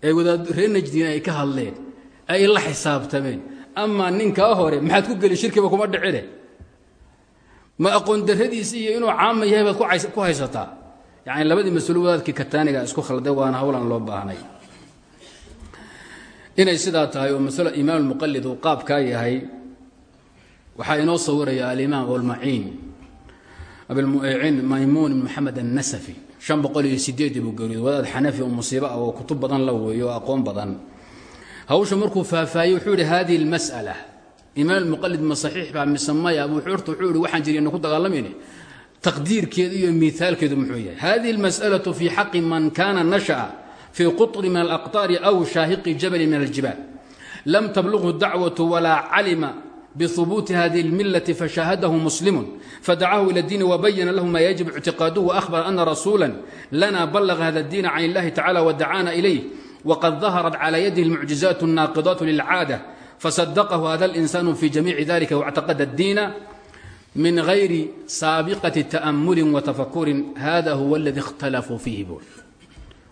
Ee reer najdiin ay ka hadleen ay la xisaabtameen. Amaa ninkaa hore maxaad ku geli shirkiba kuma dhicine? Ma aqoon darradiisi iyo inuu caama yahay baad ku haysataa? Yacni labadii mas'uul wadaadkii kataaniga isku khalday waana howlaan loo baahnay. Inay sidaa tahay oo masalo imaam almuqalid uu qaabkaa yahay waxaa inoo sawiraya alimaam olmaciin abilmuciin maymuun ibn moxamed annasafi an boqol iyo sideedii buu geeriyooday wadaad xanafi oo musiibo ah oo kutub badan la weeyo oo aqoon badan. Hawsha markuu faahfaahiyey wuxuu yidhi haadihi almas'ala imaam muqalid ma saxiix baa mise maya? Abuu xurta wuxuu yihi waxaan jirayna ku dagaalamayne taqdiirkeedu iyo miaalkeedu muxuu yahay hadihi almas'alatu fii xaqi man kaana nasha'a fii qutri min alaqطaari aw shaahiqi jabali min aljibaal lam tablughu dacwatu walaa calima bhubuuti hadihi اlmilati fashaahadahu muslimu fadacahu ila اdiini wabayana lahu ma yajib اctiqaaduhu waahbara ana rasuula lana balaga hada اdiina can اllahi tacala wadacaana ilayh wqad daharat clى yadihi اlmucjizaat الnaaqidaat lilcaada fasadaqahu hada اlinsanu fi jamiici dalika wاctaqada اdiina min غayri saabiqati ta'amuli watafakurin hada huwa اladi اkhtalafuu fiihi bul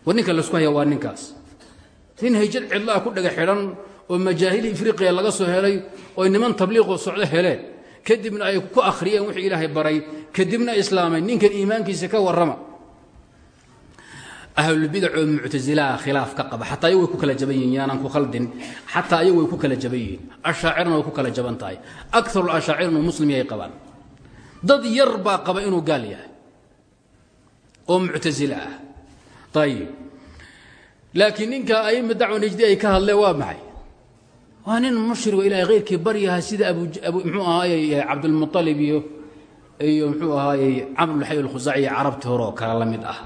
war ninka laisku haya waa ninkaas nin hayjad cidlaha ku dhaga xidhan oo majaahil ifriqiya laga soo helay oy niman tabliiqoo socdo heleen. Kadibna ay ku akhriyeen wixii ilaahay baray. Kadibna islaamay ninkan iimaankiisa ka warrama. Ahlulbidac oo muctasilaha khilaaf ka qaba. Xataa ayagu ku kala jaban yaanaan ku khaldin. Xataa ayagu ku kala jaban yihiin. Ku kala jaban tahay. Akaru ashaacir inuu muslim dad yar baa qaba inuu gaal yahay. Oo muctasile ah. Ayib ninka aima dacwa najdi ay ka hadleen waa maxay waa nin mushrigo ilahay khayrkii baryaha sida mxuu ahaayey cabdulmualib iyo iyo mxuu ahaayey camrulxay alkhusaaci iyo carabti hore oo kale la mid ah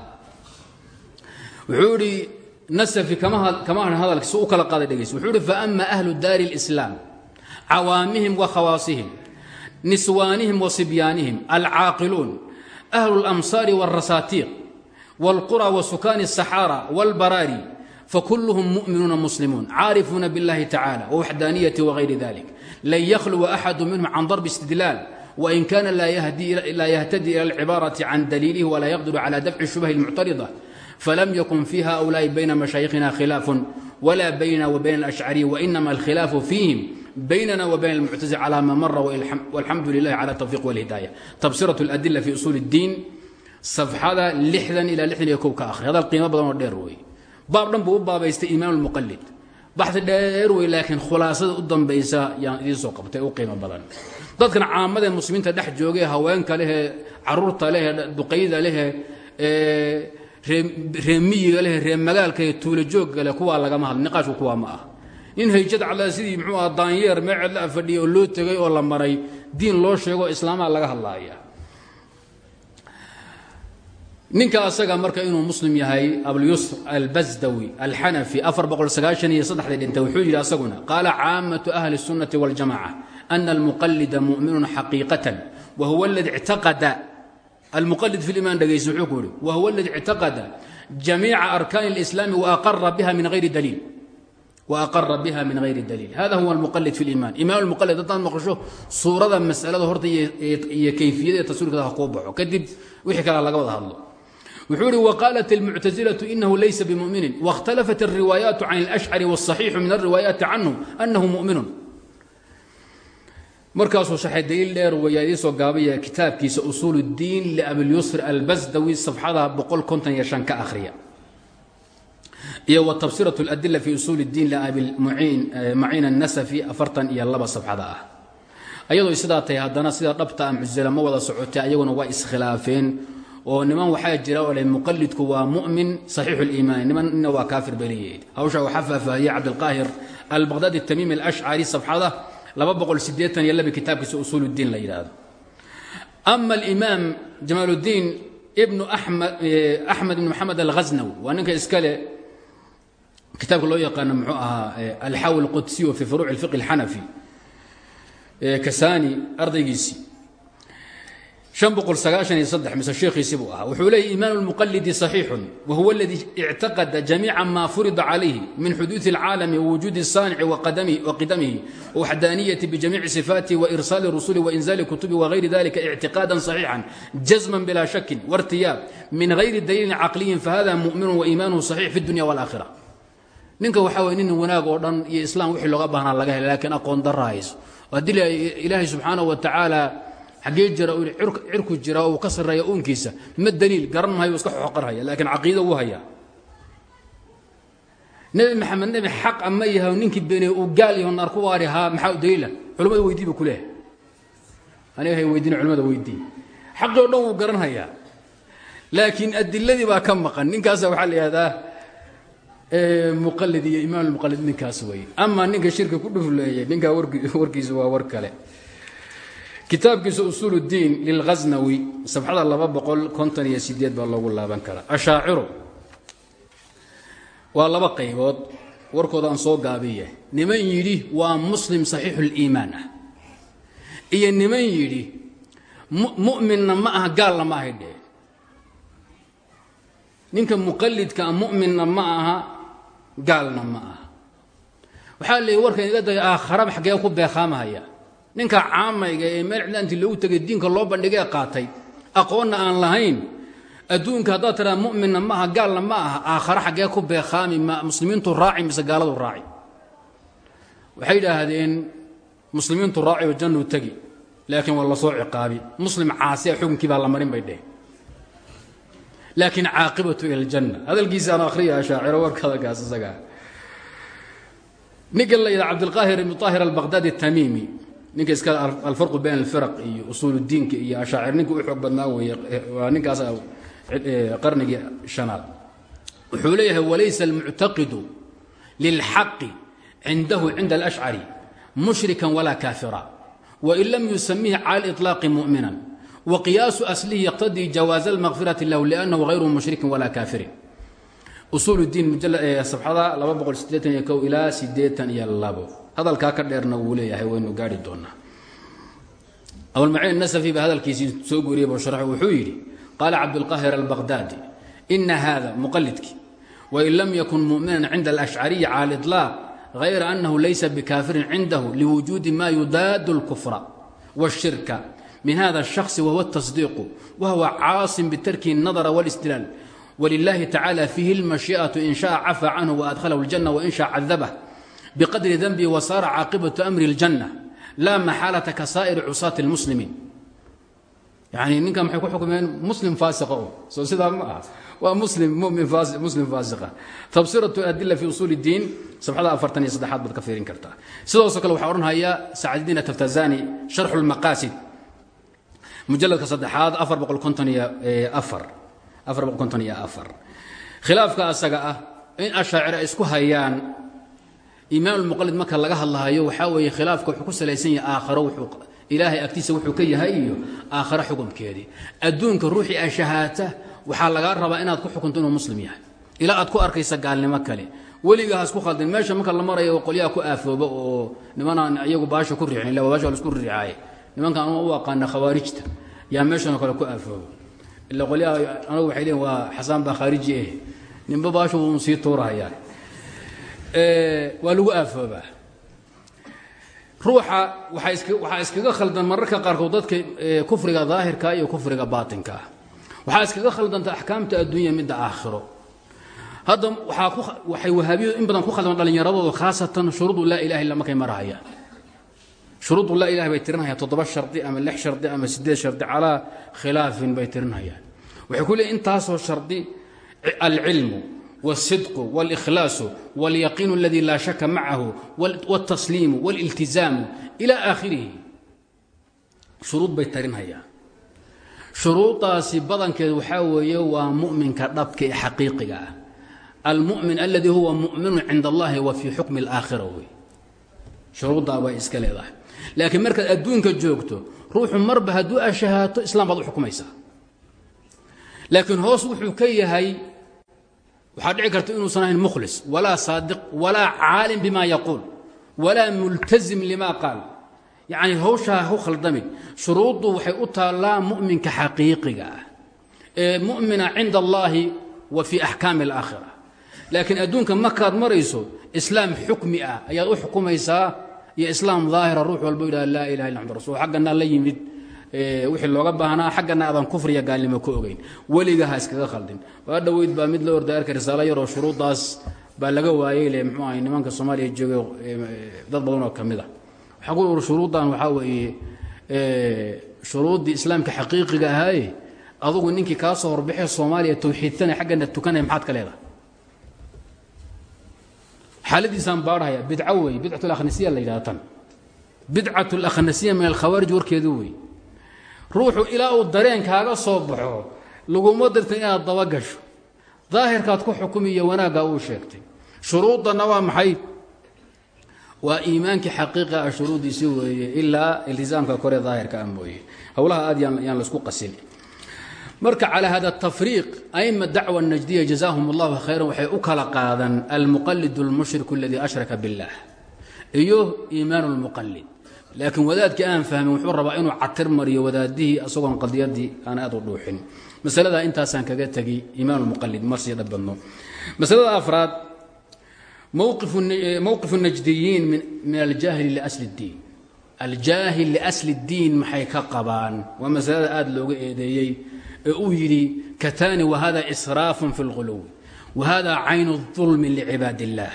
wuxuu idhi nasafi kama hadhan hadalka si u kala qaaday dhegays wuxuu ihi faama ahlu daari اlislaam cawaamihim wa khawaasihim niswaanihim wa sibyaanihim alcaaqiluun ahlu اlamsaari wاlrasaatiiq wاlqura wa sukaani الsaxaara wاlbaraari fakuluhum muminuuna muslimuun caarifuuna biاllahi tacala wwaxdaaniyati wغayri dalik lan yakhluwa axadu minhum can darbi istidlaal wain kana laa yahtadi ila alcibaaraةi can daliilihi walaa yaqdiru cala dafci shubhi اlmuctarida falam yakun fi haؤulaaءi bayna mashaayikhina khilaafun wla baynana wa bayna alashcariyi wainama alkhilaafu fiihim baynana wa bayna almuctazil cala ma mara walxamdu lilahi cala tawfiq wاlhidaaya tabsiraة اladila fi usuul اddiin safxada lixdan ilaa lixdan iyo kow ka akhri hadal qiimo badan oo dheer weeye baab dhan buu u baabaystay imaam lmuqalid baxdi dheer wey laakiin khulaasada u dambaysa yaan idiin soo qabtay u qiimo badan. Dadkan caamadae muslimiinta dhex joogee haweenka lehee carruurta lehee duqayda lehee reemiyiga lehee ree magaalka ee tuulo joogga leh kuwaa lagama hadla niqaashku kuwaa ma ah. Nin hayjad cala sidii muxuu aha daanyeer mee cedla fadhiyay oo loo tegay oo la maray diin loo sheego islaamaa laga hadlaaya ninka asaga marka inuu muslim yahay abulyusr albasdawi alxanafi iyo saddexdii dhinta wuxuu yidhi asaguna qaala caamatu ahli الsunnati wاljamaca ana almuqalida mu'minun xaqiiqatan wahuwa ladi ictaqada almuqalid fi liman dhegaysa wuxuu ku yihi wahuwa aladi ictaqada jamiica arkaani اlislaami waaqara biha min hayri daliil وأقر بها من غير دليل هذا هو المقلد في الإيمان إمام المقلد haddaad maqشho suurada maسألada horta iyo kayfiyada taswiirkeeda ha kuu baxo kadib wixii kale laga wada hadlo wuxuu ihi وqالت المعتزلة إنه laysa بمؤمiن واkhتلفت الرiواaيaaت عن الأشعر والصحيiح من الرiواaيaaت عنه أنه مؤmiن markaasuu shaxay daliil dheer weeyaa idiin soo gaabaya kitaabkiisa usuul الdiin لأbilyusr albasdawi صafxada boqol konton iyo شhan ka akhriya iyo wtabsiraة اladila fi usuul اdiin labimaciin الnasafi afartan iyo laba sabxada ah ayadoo sidaa tahay haddana sida dhabta a muctazila ma wada socotay ayaguna waa iskhilaafeen oo niman waxaa jira oo le muqalidku waa mumin صaxiixu اliimaan nimanna waa kaafir bay leeyihiin hawsha waxaa faahfaahiyey cabdilqaahir albaqhdadi الtamiimi alashcari sabxada laba boqol sideetan iyo laba kitaabkiisa usuul اdiin la yidhaahdo ama alimaam jamaal اdiin ibnu axmed ibn maxamed alghasnawi waa ninka iskale kitaabka loo yaqaano muxuu ahaa alxawi اlqudsiy fi furuuc اlfiq اlxanafi kasani ardaygiisii mise sheekhiisii buu ahaa wuxuu leeyay iimaan اlmuqalidi صaxiixu wahuwa اladii اctaqada jamiica ma furida calayhi min xuduuثi اlcaalami wawujuudi الsaanici waqidamihi waxdaaniyati bijamiici صifaatihi wairsaali rusuli wainzali kutubi wغayri dalika اctiqaada صaxiixan jazma bila shakin wartiyaab min gayri daliilin caqliyin fahada muؤminu waiimanuhu صaxiix fi اdunya wاlآkhira ninka waxaa way nin wanaag oo dhan iyo islaam wixii looga baahnaa laga helay lakiin aqoon dara hayso haddii ilaahay subxaanaه wa tacaala xaggee jira cirku jira uu ka sarreeya uunkiisa ma daliil garan mahayo iska xoqarhaya laakiin caqiida wuu hayaa. Nebi maxamed nebi xaq ama yahay ninkii beeney uu gaal yaho naar ku waari haa maxaa daliila? Culamada weydii ba kuleehay aniga hay weydiina culamada weydii xaqii o dhan wuu garan hayaa. Laakiin adiladii baa ka maqan. Ninkaasa waxaa la yihahdaa muqalid iyo imaam muqalid ninkaas wey ama ninka shirka ku dhufleeyey ninkaa warkiisu waa war kale kitaabkiisa usuul اdiin lilghasnawi sabxada laba boqol konton iyo sideed baa loogu laaban karaa. Ashaaciru waa laba qaybood warkooda aan soo gaabiya niman yidhi waa muslim saxiixu اliimaan ah. Iyo niman yidhi mu'minna ma aha gaalna ma ahay dheheen ninka muqalidka mu'minna ma aha gaalna ma aha. Waxaa leeyay warkan iga day aakharaba xaggee ku beekhaamahaya ninka caamayga ee meel cidlaanti loogu tegay diinka loo bandhigee qaatay aqoonna aan lahayn adduunka haddaad tiraa muminna ma aha gaalna ma aha aakhare xaggee ku beeqaami ma muslimiintu raaci mise gaaladu raaci? Waxay yidhaahdeen muslimiintu raaci oo jannuu tegi laakiin waa soo ciqaabi. Muslim caasi a xukunkii baa la marin bay dheh laakiin caaqibatu ila aljanna hadalkiisa aan akhriya shaaciro warkaada kaas isagaa ninkan la yidhaha cabdilqaahir ibnu aahir albaqhdaadi atamiimi ninka iska alfarqu bayn alfiraq iyo usuul اdiinka iyo ashaacir ninka u xoog badnaa weeye waa ninkaas qarnigii shanaad. Wuxuu leeyahay walaysa almuctaqidu lilxaqi cindahu cinda alashcari mushrikan walaa kaafira wain lam yusamihi cala liطlaaqi mu'mina waqiyaasu aslihi yaqtadii jawaaza almaqfirati lahu liannahu hayru mushrikin walaa kaafirin usuul diin sabxada laba boqol sideetan iyo kow ilaa sideetan iyo hadalkaa ka dheerna wuu leeyahay waynu gaari doonaa abulmaciin nasafi baa hadalkiisii soo guuriyay buu sharxo wuxuu yidhi qaala cabdulqahir albaqhdaadi ina hada muqalidki wain lam yakun mu'minan cinda alashcariyi cala aliطlaaq غayra annahu laysa bikaafirin cindahu liwujuudi ma yudaadu اlkufra wالshirka min hada الشhakhص wahuwa التصdiiqu wahuwa caasim bitarki الnadra واlاstidlaal wlilahi tacala fiihi اlmashiئaة in shaءa cafى canhu وadklahu اljanة wain shaء cadabh bqadri denbihi wasaara caaqibaةu amri اljanة laa maxaalata ka saa'iri cusaati اlmuslimiin yani ninkan maxay ku xukmeen muslim faasiqa o soo sidaa ma aha waa muslim mumin muslim faasiqa tabsiraة adila fi usuul الdiin sabxada afartan iyo saddexaad baad ka fiirin kartaa sidoosoo kale waxaa odhanhaya sacdidiin ataftazani sharxu اlmaqaasid mujaladka saddexaad afar boqol konton iyo afar afar boqol konton iyo afar khilaafka asaga ah in ashaacir ay isku hayaan iimaan ulmuqalid marka laga hadlahayo waxaa weeye khilaafka wuxuu ku salaysan yahay aakharo wuxuu ilaahay agtiisa wuxuu ka yahay iyo aakharo xukumkeedii adduunka ruuxii ashahaata waxaa lagaa rabaa inaad ku xukunto inuu muslim yahay. Ilaa aad ku arkaysa gaalnimo kale. Weligaa ha isku khaldin meesha marka la marayo qolyaha ku aafooba oo nimanaan iyagu baasha ku riixin illa baasha la isku riixaaye. Nimankan u aqaana khawaarijta yaa meeshanoo kale ku aafooba. Ila qolyaha anagu waxay leeyiin waa xasaan baa khaariji eh. Ninba baashu wuu sii tuurahayaa waa lagu aafoobaa. Ruuxa waxaa iskaga khaldan mararka qaarkood dadka kufriga daahirka iyo kufriga baatinka. Waxaa iskaga khaldanta axkaamta adduunya midda aakhiro. Hadda waxay wahaabiyadu in badan ku khaldan dhallinyaradooda khaasatan shuruudu laa ilaha illa markay marahayaan. Shuruudu laa ilahi bay tirinhayaan toddoba shardi ama lix shardi ama sideed shardi calaa khilaafin bay tirinhayaan waxay ku leeyiin intaasoo shardi alcilmu والصدق والإخلاaص واليقين الذي لا شhك معه والتصليم والالتزام إلى آخره شhuruud bay tarinhayaan شhuruudaasi badankeed waxaa weeye waa muؤminka dhabka ee xaqiiqiga ah almuؤmin اladي huwa muؤminu cind الlahi wa fي xukم الآakhirة wey shuruuddaa bay iska leedahay laakiin markaad adduunka joogto ruuxu marba hadduu ashahaato islam baad u xukumaysaa laakiin hoos wuxuu ka yahay waxaa dhici karta inuusan ahayn mukhlis walaa saadiq walaa caalim bima yaquul walaa multazim lima qaal. Yacni hawshaa hu khaldamin shuruuddu waxay u taallaa mu'minka xaqiiqiga ah ee mu'mina cinda allaahi wa fii axkaami alaakhira laakiin adduunka markaad marayso islaam xukmi ah ayaad u xukumaysaa iyo islaam daahira ruux walba yidhaha laa ilaha illa rasul xagganaa la yimid wixii looga baahnaa xaggana aadan kufriya gaalnimo ka ogeyn. Weliga ha iskaga khaldin. Waa dhoweyd baa mid la orday arka risaalo yaroo shuruuddaas baa laga waayey le mxuu ahay nimanka soomaaliya joogay dad badan oo ka mid a waxaa ku ur shuruuddan waxaa weeye shuruuddii islaamka xaqiiqiga ahaaye adugu ninkii kaa horbaxee soomaaliya tawxiidsanay xaggana tukanaya maxaad ka leedahay? Xaaladiisaan baarhaya bidco wey bidcat lakhnasiya la yidhahda tan. Bidcat lakhnasiya min alkhawaarij warkeedu wey ruuxu ilaa uu dareen kaaga soo baxo laguma dirta inaad daba gasho daahirkaad ku xukumiyo wanaaggaa uu sheegtay shuruuddanna waa maxay waa iimaankii xaqiiqa ah shuruuddiisi weeye ilaa iltisaamka kore daahirka ah mooye howlaha aad yaan laysku qasin marka calaa hada tafriiq aima dacwa najdiya jazaahum allahu khayran waxay u kala qaadan almuqalid اlmushriku aladii ashraka biاllah iyo iimaan اlmuqalid laakiin wadaadkii aan fahmin wuxuu rabaa inuu catir mariyo wadaadihii asagoon qadiyadii aan aad u dhuuxin masalada intaasaan kaga tegi imaan muqalid ma sii dhadbadno masalada afraad mowqifu najdiyiin min aljaahili liasli اddiin aljaahil liasli اddiin maxay ka qabaan waa masalada aada looga eedeeyey ee uu yidhi katani wahada israafun fi اlquluwi wahada caynu الظulmi licibaad اllah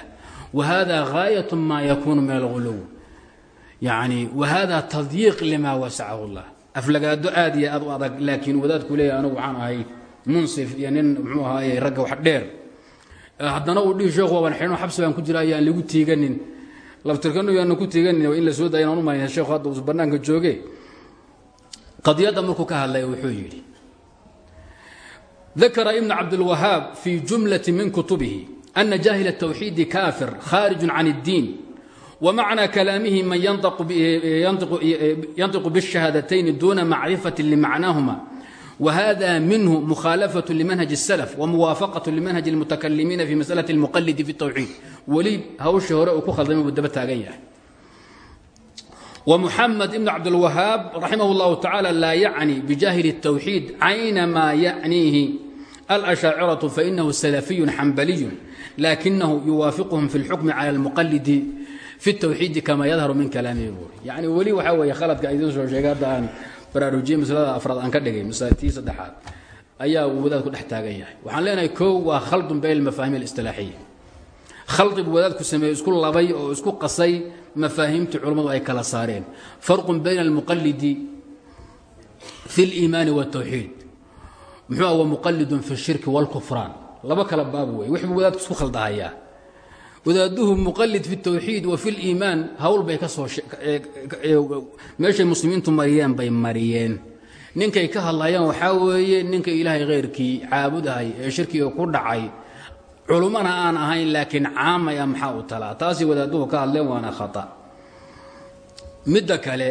wahada gaayaة ma yakunu min alغuluw yani wahada tadyiiq lima wasacahu اllah aflagaado aad iyo aad u adag laakiin wadaadku leeyahy anigu waxaan ahay munsif iyo nin muxuu ahaaye ragga wax dheer haddana uu dhihi sheekhu waaban xidhno xabsi baan ku jira ayaan lagu tiiganin labtirkanu yaanu ku tiiganin in la soo daaya aan u malayna sheekhu hadda uu bannaanka jooge qadiyadda markuu ka hadlaya wuxuu yidhi ذakra ibn cabdالwahaab fي jumlaة min kutubihi أna jaahil التwxiidi kafir khaarij can الdiin ومعنى كلامه من ينطق, ينطق, ينطق بالشهادتين دون معرفة لمعناهما وهذا منه مخالفة لمنهج السلف وموافقة لمنهج المتكلمين في مسألة المقلد في التوحيد ولي هوش هراء كخلدم بالدبت ومحمد بن عبد الوهاب رحمه الله تعالى لا يعني بجاهل التوحيد عين ما يعنيه الأشاعرة فإنه سلفي حنبلي لكنه يوافقهم في الحكم على المقلد fi tawxiidi kama yadharu min kalaamihi buuri yani weli waxaa weeye khaladka idiin soo sheegay hadda aan baraarujiye maslada afraad aan ka dhigay masalatii saddexaad ayaa uu wadaadku dhex taagan yahay waxaan leenahay koow waa khaldun bayna almafaahim alistilaaxiya khaldi buu wadaadku sameeyey isku labay oo isku qasay mafaahiimtii culammadu ay kala saareen farqun bayna almuqalidi fi اliimaani wاtawxiid muxuu ah wa muqalidun fi اshirki wاlkufraan laba kala baab wey wix buu wadaadku isku khaldahayaa wadaaduhu muqalid fi اtawxiid wa fi اliimaan hawl bay ka soo meeshay muslimiintu mariyeen bay mariyeen ninkay ka hadlayaan waxaa weeye ninka ilaahay khayrkii caabudahay ee shirkiga ku dhacay culummana aan ahayn laakiin caamaya maxaa u talaa taasay wadaaduhu ka hadleen waana khata midda kale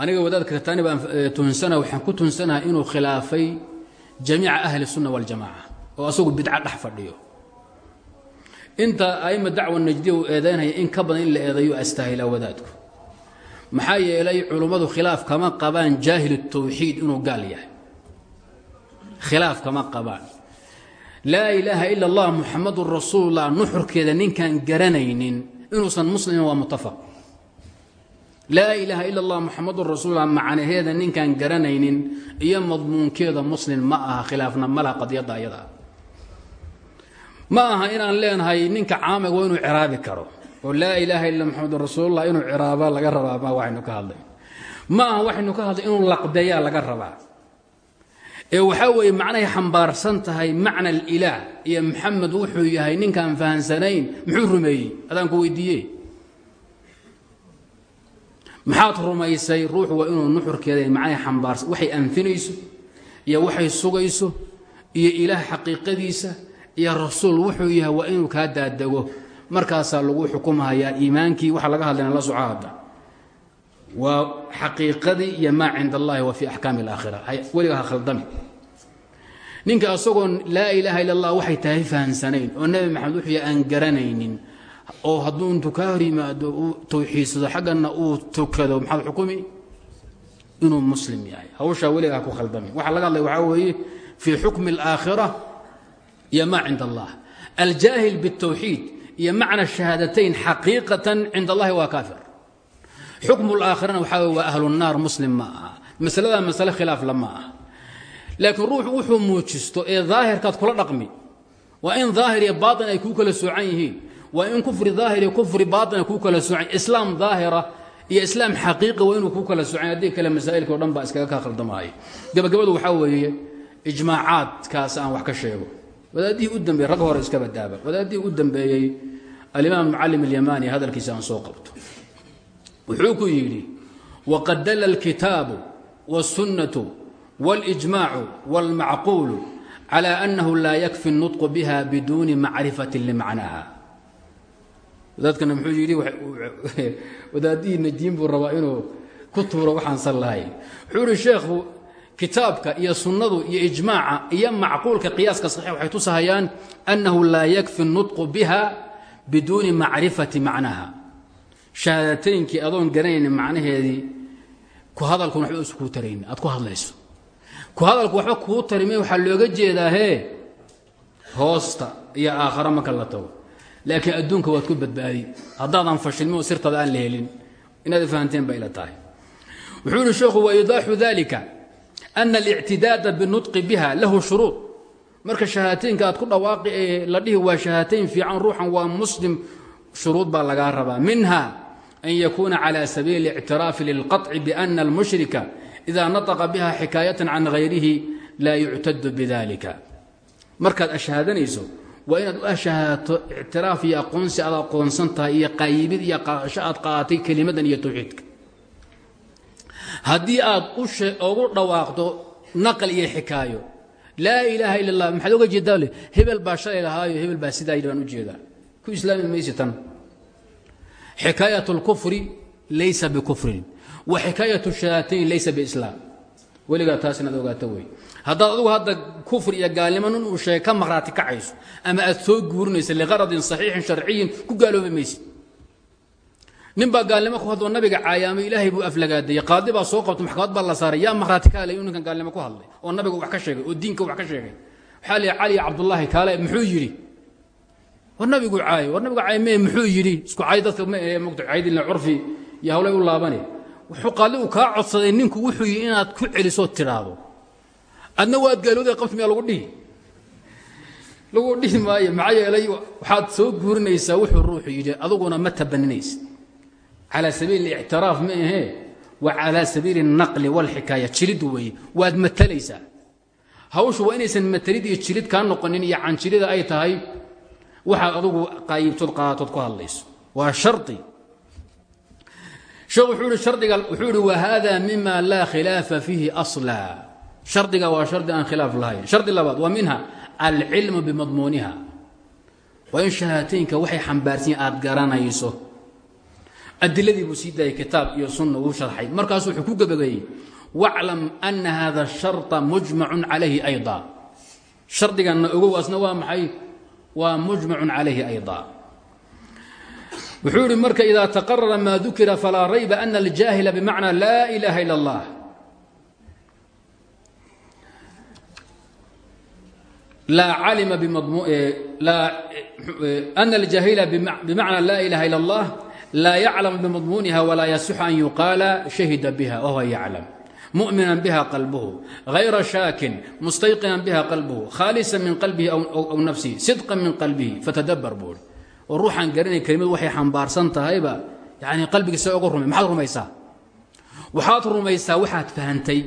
aniga wadaadka katani baan tuhunsana waxaan ku tuhunsanaha inuu khilaafay jamiica ahli الsunna waاljamaca oo asagu bidca dhex fadhiyo inta aima dacwa najdiya uu eedaynaya in ka badan in la eedayo astahila wadaadku. Maxaa yeelay culummadu khilaaf kama qabaan jaahil tawxiid inuu gaal yahay. Khilaaf kama qabaan. Laa ilaaha ila allah muxamadu rasuullah nuxurkeeda ninkaan garanaynin inuusan muslimin waa mutafaq laa ilaaha ila allah muxamadu rasuullah macnaheeda ninkaan garanaynin iyo madmuunkeeda muslim ma aha khilaafna malaha qadiyadda ayadaa ma aha inaan leenahay ninka caamiga waa inuu ciraabi karo oo laa ilaaha illa muxamedun rasuulullah inuu ciraaba laga rabaa ma waxaynu ka hadlay. Ma aha waxaynu ka hadlay inuu laqbeeyaa laga rabaa. Ee waxaa weeye macnahay xambaarsan tahay macna alilaah iyo maxamed wuxuu yahay ninkaan fahansanayn muxuu rumeeyey? Adaan ku weydiiye maxaad rumaysay ruuxu waa inuu nuxurkeeda macnahay xambaarsan waxay anfinayso iyo waxay sugayso iyo ilaah xaqiiqadiisa iyo rasuul wuxuu yahay waa inuu kaa daadego. Markaasaa lagu xukumhayaa iimaankii waxa laga hadlayna la soco hadda. Waa xaqiiqadii iyo maa cinda allahi wa fii axkaami alaakhira. Weligaa ha khaldami. Ninka asagoo laa ilaaha illa allah waxay tahay fahamsanayn oo nebi maxamed wuxuu yahay aan garanaynin oo hadduu intuu kaa hor yimaado uu uu tukado maxaad xukumi? Inuu muslim yahay. Hawshaa weligaa ha ku khaldami. Waxa laga hadlaya waxaa weeye fii xukmi alaakhira iyo ma cind allah aljaahil bالtawxiid iyo macna shahaadatayn xaqiiqatan cinda allahi waa kaafir xukmu laakhirana waxaa wey waa ahlunaar muslim ma aha masaladaa masale khilaaf lama ah laakiin ruuxu wuxuu muujisto ee daahirkaad kula dhaqmi waa in daahir iyo baaطin ay kuu kala soocan yihiin waa in kufri daahir iyo kufri baaطin ay kuu kala soocan islaam daahira iyo islaam xaqiiqi waa inuu kuu kala soocan haddii kale masaa'ilka o dhan baa iskaga kaa khaldamaayo gabagabadu waxaa weeye ijmaacaadkaas aan wax ka sheego wadaadihii u dambeeyey rag hore iska badaaba wadaadihii u dambeeyey alimaam mucalim alyamani hadalkiisa aan soo qabto wuxuu ku yidhi waqad dala alkitaabu wاsunnatu wاlijmaacu wاlmacquulu calى annahu laa yakfi الnutqu biha biduuni macrifati limacnaha wadaadkana muxuu yidhi wadaadihii najiin buu rabaa inuu ku tuuro waxaan san lahayn wuxuu yihi sheekhu kitaabka iyo sunnadu iyo ijmaaca iyo macquulka qiyaaska saxiix waxay tusahayaan annahu laa yakfi الnutqu biha biduuni macrifati macnaha. Shahaadataynkii adoon garanaynin macnaheedii ku hadalkun waxba kuu tarayn aad ku hadlayso. Ku hadalku waxba kuu tarime waxaa looga jeedaa hee hoosta iyo aakhara marka la tago. Laakiin adduunka waad ku badbaadi. Haddaadan fashilmin oo sirtada aan la inaad fahanteen ba ila tahay. Wuxuu sheekhu waidaaxu dalika ana alictidaada binutqi biha lahu shuruud marka shahaataynka aad ku dhawaaqi ee la dhihi waa shahaatayn fiican ruuxan waa muslim shuruud baa lagaa rabaa minha an yakuuna cala sabiili اlictiraafi lilqaطci biana almushrika ida nataqa biha xikaayatan can hayrihi laa yuctadu bidalika markaad ashhaadanayso waa inaad u ashahaato ictiraaf iyo aqoonsi aad aqoonsan tahay iyo qaayibid iyo qaasho aad qaaatay kelimadan iyo tawxiidka haddii aad ugu dhawaaqdo naqal iyo xikaayo laa ilaaha ila اllah maxaad oga jeedaa le hebel baa shalay lahaayo hebel baa sidaa yidhi baan ujeedaa ku islaami maysi tan xikaayaة اlkufri laysa bikufrin wa xikaayaة shahaatayn laysa biislaam weligaa taas inaad ogaato wey haddaad adugu hadda kufr iyo gaalnimo nin uu sheegay ka maqhraati kacayso ama aad soo guurinaysa liqaradin صaxiixin sharciyin ku gaaloobi maysid nin baa gaalnimo ku hadloo nabiga caayaamay ilaahay buu aflagaadayey qaadi baa soo qabto maxkamad baa la saaray yaa maqhraati ka hadlay inuu gaalnimo ku hadlay oo nabiga wax ka sheegay oo diinka wax ka sheegay. Waxaa lihi cali cabdullaahi kaale muxuu yidhi. War nabigu caayo war nabigu caay mee muxuu yidhi isku cay dadka ma ahe mogta caydilna curfi iyo hawlay u laabane wuxuu qaali uu codsaday ninku wuxuu yidhi inaad ku celisoo tidhaahdo adna waad gaalooday qabti lagu dhihi? Lagu dhihi maayo waxaad soo guurinaysaa wuxuu ruuxu yidhi aduguna ma tabaninaysa calى sabiili اlictiraaf ma ahee wa calى sabiili الnaqli wاlxikaaya jilid weeye waad matalaysaa hawshu waa inaysan matalid iyo jilid kaa noqonin iyo canjilida ay tahay waxaad adugu qaayibtood qaatood ku hadlayso waa shari sheekh wuxuu ihi shardiga wuxuu ihi wahada mima laa khilaafa fiihi asla shardiga waa shardi aan khilaaf lahayn shardi labaad waa minha alcilmu bimadmuuniha waa in shahaataynka waxay xambaarsanyiin aad garanayso adiladii buu sii daayay kitaab iyo sunna uu sharxay markaasu wuxuu ku gebagaeyey waclam ana hada sharطa mujmacun calayhi ayضa shardiganna ogowaasna waa maxay waa mujmacun calayhi ayضa wuxuu yihi marka ida taqarara ma dukira falaa rayba ana aljaahila bimacna laa ilaha ila اllah laa calima ana aljaahila bimacna laa ilaha ila اllah laa yaclam bimadmuuniha walaa yasixu an yuqaala shahida biha wahuwa yaclam. Mu'minan biha qalbuhu hayra shaakin mustayqinan biha qalbuhu khaalisan min qalbihi aw nafsihi sidqan min qalbihi fatadabar buuri oo ruuxaan garanay kelimadu waxay xambaarsan tahayba yani qalbigiisa uga rumay maxaad rumaysaa? Waxaad rumaysaa waxaad fahantay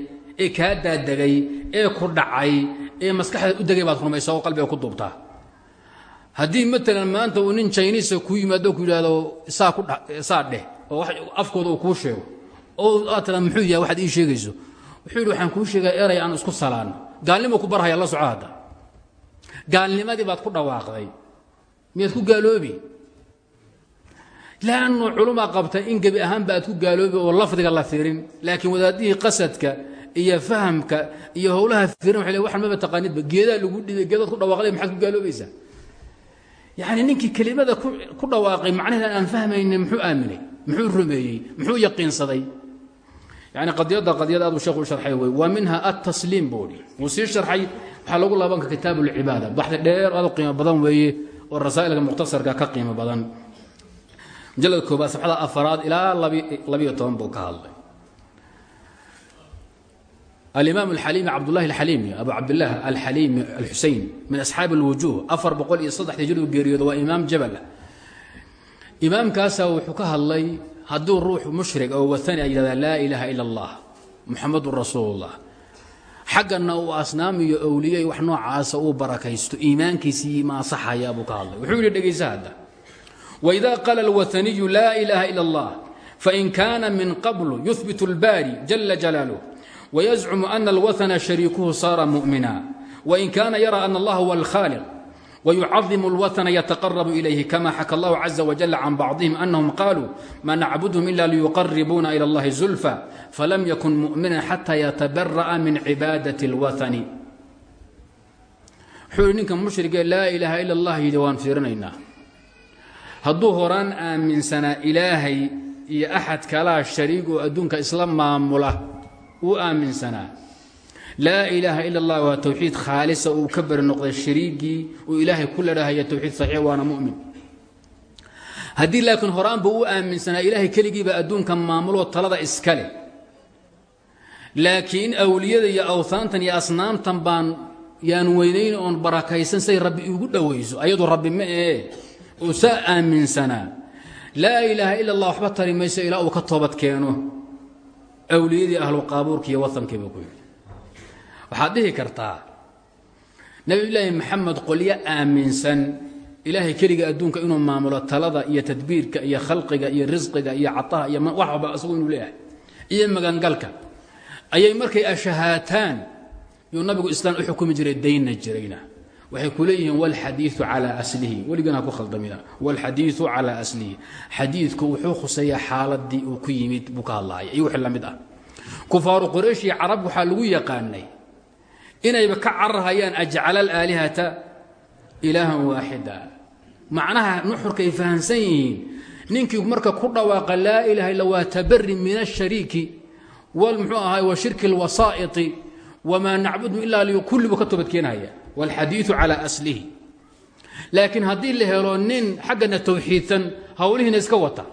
ee kaa daadegay ee ku dhacay ee maskaxdaad u degay baad rumaysaa oo qalbiga ku duubtaa haddii maalan maanta uu nin jiniisa kuu yimaado ku yidhaahdo saa dheh oo afkooda uu kuu sheego oo aad muxuu yahay waxaad ii sheegayso. Wuxuu waxaan kuu sheegaa eray aan isku salaanno gaalnimo ku barhaya la soco gaalnimadii baad ku dhawaaqday. Miyaad ku gaaloobi? Laannu culumaa qabta in gebi ahaanba aad ku gaaloobi oo lafdiga la firin laakiin wadaadihii qasadka iyo fahamka iyo howlaha firin waxay le waxan maba taqaanidba geedaa lagu dhibay geedaad ku dhawaaqday maxaad ku gaaloobaysaa yacni ninkii kelimada ku dhawaaqay macnaheeda aan fahmaynin muxuu aaminay muxuu rumeeyey muxuu yaqiinsaday. Yani qadiyadda qadiyad aad uu sheekhu u sharxay wey waa minha altasliim boodhi wuu sii sharxay waxaa lagu laabanka kitaab ulcibaada baxdi dheer aad u qiimo badan weeye oo rasaa'ilka mukhtasarka ka qiimo badan. Mujalad koobaad sabxada afaraad ilaa labiyo toban buu ka hadlay alimaam alxaliimi cabdulahi alxaliimi abu cabdilaah alxaliimi alxuseyn min asxaabi alwujuuh afar boqol iyo saddexdii jir uu geeriyooda waa imaam jabal imaamkaasaa wuxuu ka hadlay hadduu ruuxu mushrig oo watani ay yidhahdaan laa ilaaha ila allah muxamadun rasuulullah xagganna uu asnaam iyo owliye wax noocaasa uu barakaysto iimaankiisii maasaxayaa buu ka hadlay wuxuu yidhi dhegaysa hadda waidaa qaala alwataniyu laa ilaaha ila allah fain kaana min qablu yuhbit albaari jala jalaaluh ويزcم أن الوثن شhريكه صار مؤمنا وإن كان يرى أن الله هو الخالق ويعظم الوثن يتقرب إليه كما حكى الله عز وجل عن بعضهم أنهم قالوا ما نعبدهم إلا ليقربونا إلى الله زلفى فلم يكن مؤمنا حتى يتبرأ من عبادة الوثن xuu ninka muشhrige laa إلaha إلا الlah yidhi waan fiirinaynaa hadduu horaan aaminsanaa ilaahay iyo axad kalaa shariig oo adduunka isla maamula uu aaminsanaa laa ilaaha ila allah waa towxiid khaalisa uu ka beri noqday shariigii uu ilaahay ku ladhahaya towxiid saxiix waana mu'min. Haddii laakiin horaanba u aaminsanaa ilaahay keligiiba adduunka maamuloo talada iska leh. Laakiin awliyada iyo awhaantan iyo asnaamtan baan yaan weynayn oon barakaysan say rabbi igu dhowayso ayadu rabbi ma ee oo saa aaminsanaa laa ilaaha ila allah waxba tari mayso ilaa uu ka toobad keeno awliyadii ahlu qaabuurka iyo watankiiba ku yidhi. Waxaad dhihi kartaa nebiyulaahi maxamed qolyo aaminsan ilaahay keliga adduunka inuu maamulo talada iyo tadbiirka iyo khalqiga iyo risqiga iyo cataha iyo wax walba isagu inuu leeyahay iyo magangalka ayay markay ashahaataan yuu nabigu islaan u xukumi jiray daynna jirayna waxay ku leeyihiin wlxadiiu calaa aslihi. Weligana ku khaldamina. Wlxadiiu calaa aslihi. Xadiidku wuxuu khuseeyaa xaaladii uu ku yimid buu ka hadlaaya iyo ah. Kufaaru quraysh iyo carab waxaa lagu yaqaanay inayba ka cararhayaan ajcala alaalihata ilaahan waaxida. Macnaha nuxurkay fahamsan yihiin marka ku dhawaaqa laa ilaha illa waa tabari min ashariiki wal muxuu wa shirki اlwasaa'iti wamaa nacbudu ilaa liyu kulli buu ka wاlxadiiu calى aslihi laakiin haddii la helo nin xaggana tawxiidsan hawlihiina iska wata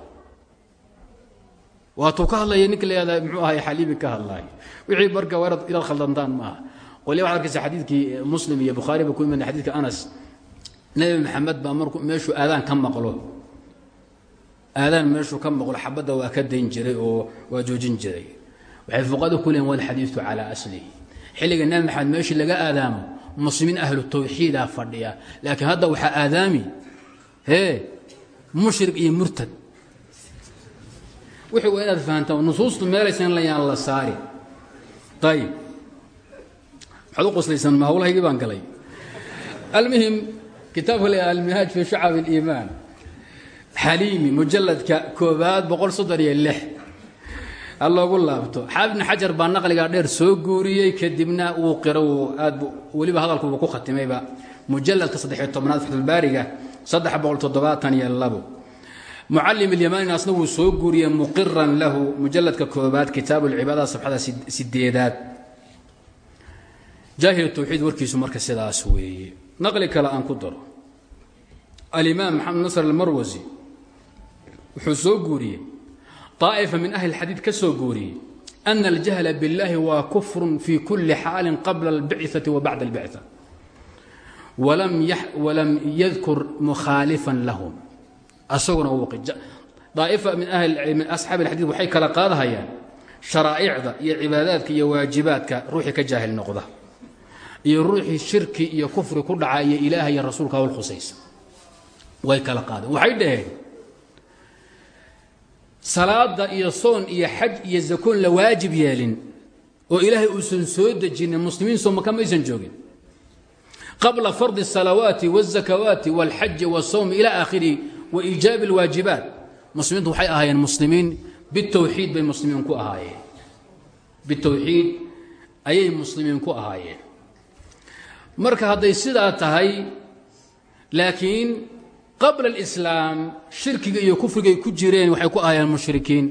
waatuu ka hadlaya ninka laad mxuu ahay xaliibi ka hadlaay wixii marka wr inaad khaldantaan maaha qolya waxad arkaysa xadiidkii muslim iyo bukhaari ba ku imada xadidka anas nebi maxamed baa markuu meeshuu aadaan ka maqlo aadaan meeshuu ka maqlo xabadda waa ka dayn jiray oo waa joojin jiray waxay fuqadu ku leeyiin walxadiidu calaa aslihi xilliga nebi maxamed meeshii laga aadaamo muslimiin ahlu tawxiidaa fadhiya. Laakiin hadda waxaa aadaami hee mushrik iyo murtad. Wixii waa inaad fahantaan nusuustu meelaysan layaan la saari. Ayib maxaad u qoslaysaan ma hawlahaygii baan galay. Almuhim kitaabka la alminhaaj fi shacab اliimaan xaliimi mujalladka koobaad boqol soddon ha loogu laabto. Xaafid ibn xajar baa naqligaa dheer soo guuriyey kadibna wuu qiro aad weliba hadalkuuba ku khatimayba mujaladka saddexiyo tobnaad fatxulbaariga saddex boqol toddobaatan iyo labo. Mucalim ilyamanina asna wuu soo guuriyey muqiran lahu mujaladka koobaad kitaabu lcibaada safxada sideedaad jaahil tawxiid warkiisu marka sidaas weeye. Naqli kale aan ku daro. Alimaam maxamed nasr almarwasi wuxuu soo guuriyey طائفة من أهل الحديث kasoo guuriyey أن الجهل بالله waa كفر في كuلi xاaل قبل البعثة وبعد البعثة ولم يذكر مخاaلفا لهم asaguna طائفة min أصحاaب الحadيث waxay kala qaadahayaan شharaaئعda iyo cibaadaadka iyo waajibaadka ruuxii ka jaahil noqda iyo ruuxii shirki iyo kufri ku dhaca iyo ilaah iyo rasuulka hawl khusaysa way kala qaadeen waxay dhaheen salaada iyo soon iyo xaj iyo zakoon la waajib yeelin oo ilaahay uusan soo dejinin muslimiin soo maka maysan joogin qabla fardi الsalawaati والzakawaati واlxaji والsawm ilى aakhirihi wa iijaabi اlwaajibaat muslimiintu waxay ahaayeen muslimiin bitowxiid bay muslimiin ku ahaayeen bitowxiid ayay muslimiin ku ahaayeen marka hadday sidaa tahay laakiin qabla alislaam shirkiga iyo kufrigay ku jireen waxay ku ahaayeen mushrikiin.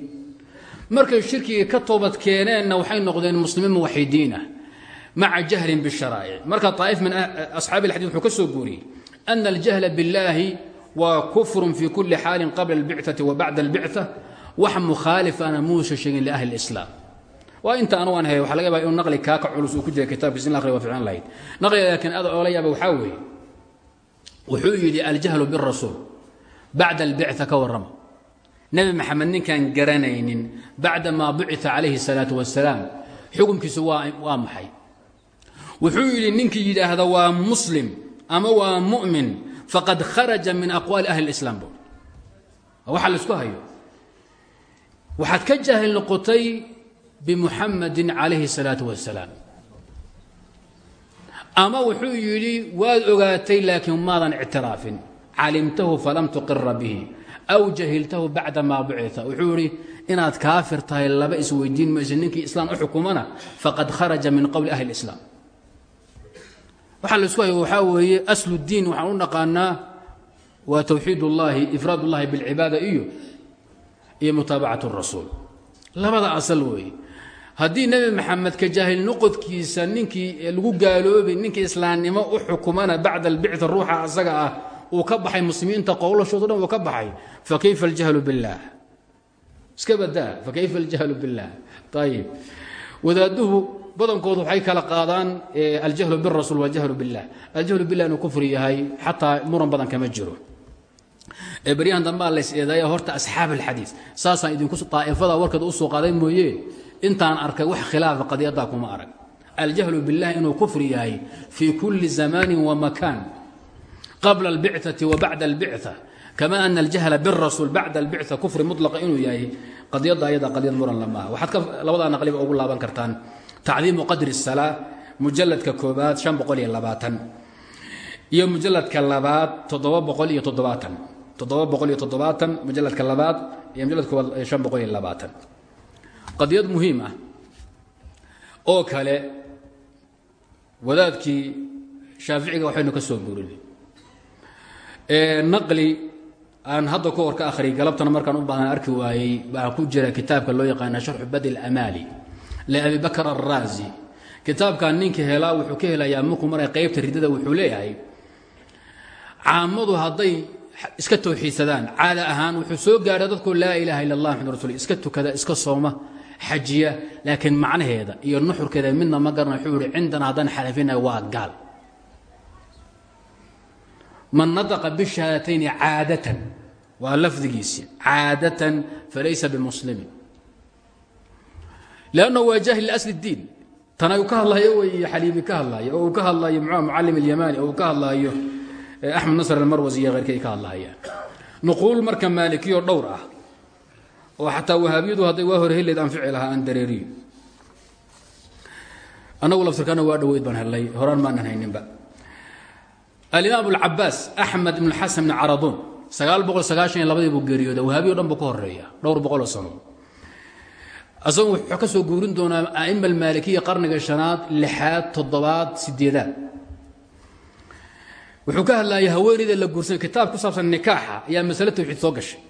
Markay shirkigii ka toobad keeneenna waxay noqdeen muslimiin muwaxidiin ah jahlin bisharaa'ic. Marka daa'if min asxaabi alxadid wuxuu ka soo guuriyey ana aljahla billaahi waa kufrun fii kulli xaalin qabla albicati wa bacda albicta wax mukhaalif ana muusa sheegin liahli islaam waa inta anu aan haya waxa laga yaaba inuu naqli kaa ka culus ku jira kitaabkiis in la akhriya waa fiican lahayd naqliga laakiin aad oola yaaba wuxuu yidhi aljahlu birasuul bacda albicثa ka warrama nebi maxamed ninkaan garanaynin bacda maa bucita calayhi الsalaaةu wasalaam xukunkiisu waa maxay wuxuu yidhi ninkii yidhaahda waa muslim ama waa mu'min faqad kharaja min aqwaali ahli اlislaam bu waxa laisku hayo waxaad ka jaahil noqotay bimuxamadi calayhi الsalaaةu wasalaam ama wuxuu yidhi waad ogaatay laakiin maadan ictiraafin. Calimtahu falam tuqira bihi. Aw jahiltahu bacda maa bucia wuxuu yidhi inaad kaafir tahay laba isweydiin mayso ninkii islaam u xukumana faqad kharaja min qowli ahli اlislaam waxaa la isku hayo waxaa weeye aslu diin waxaan u naqaanaa waa towxiid ullaahi ifraad ullahi bilcibaada iyo iyo mutaabacat rasuul. Labada asal weeye haddii nebi maxamed ka jaahil noqodkiisa ninkii lagu gaaloobay ninkii islaamnimo u xukumana bacda albicd ruuxa asaga ah uu ka baxay muslimiinta qowlashoodo dhan uu ka baxay fakayfa aljahlu billaah iska badaa fakayfa aljahlu billaah ayib wadaaduhu badankoodu waxay kala qaadaan aljahlu birasuul waljahlu billah. Aljahlu billah inuu kufri yahay xataa muran badan kama jiro. Eebaryahan dambaa lays eedaaya horta asxaab alxadiid saasaan idinku aa'ifada warkeeda u soo qaaday mooyee intaan arkay wax khilaafa qadiyaddaa kuma arag aljahlu biاllah inuu kufri yahay fii kulli zamanin wa makaan qabla albicati wa bacda albicثa kama ana aljahla birasuul bacda albicثa kufri mulaqa inuu yahay qadiyadda ayada qadiyad muran lamaha waxaad ka labadaa naqliba ugu laaban kartaan tacdiimu qadri الsalaa mujaladka koobaad شhan boqol iyo labaatan iyo mujaladka labaad toddoba boqol iyo toddobaatan toddoba boqol iyo toddobaatan mujaladka labaad iyo mujaladka koobaad شhan boqol iyo labaatan qadiyad muhiim ah. Oo kale wadaadkii shaaficiga waxaynu ka soo guurinay naqli aan hadda ka hor ka galabtana markaan u baahan arki waayey baa ku jira kitaabka loo yaqaana sharxu badi اlamaali liabi bakr araazi kitaabkan ninka helaa wuxuu ka helayaa markuu maray qaybta ridada wuxuu leeyahay caamadu hadday iska towxiidsadaan caada ahaan wuxuu soo gaadha dadku laa ilaaha illa allah maxamad iska tukada iska sooma xajiya laakiin macnaheeda iyo nuxurkeeda midna ma garana wuxuu yihi cindana haddaan xalafina waa gaal. Man nadaqa bishahaatayni caadatan waa lafdigiisi caadatan falaysa bimuslimin. Lanna waa jaahil liasli اdiin tan ay ka hadlayo wey xaliimi ka hadlaayo oo uu ka hadlaayo mxua mucalim oo uu ka hadlaayo axmed nasr almarwasi iyo keyrkii ka hadlaayaan. Nuquul marka maalikiyo dhowr ah oo xataa wahaabiyadu hadday waa hore heleed anfici lahaa aan dareeriyo. Annagu laftirkana waa dhoweyd baan helay horaan maanan hayninba. Alimaam abulcabaas axmed ibn xasan bn caraduun sagaal boqol sagaashan iyo labadii buu geeriyooda wahaabiyo dhan buu ka horreeya dhowr boqoloo sano. Asagu wuxuu ka soo guurin doonaa aima almaalikiya qarniga shanaad lixaad toddobaad sideedaad wuxuu ka hadlayay haweeneyda la guursan kitaab ku saabsan nikaaxa ayaa masale tawxiid soo gashay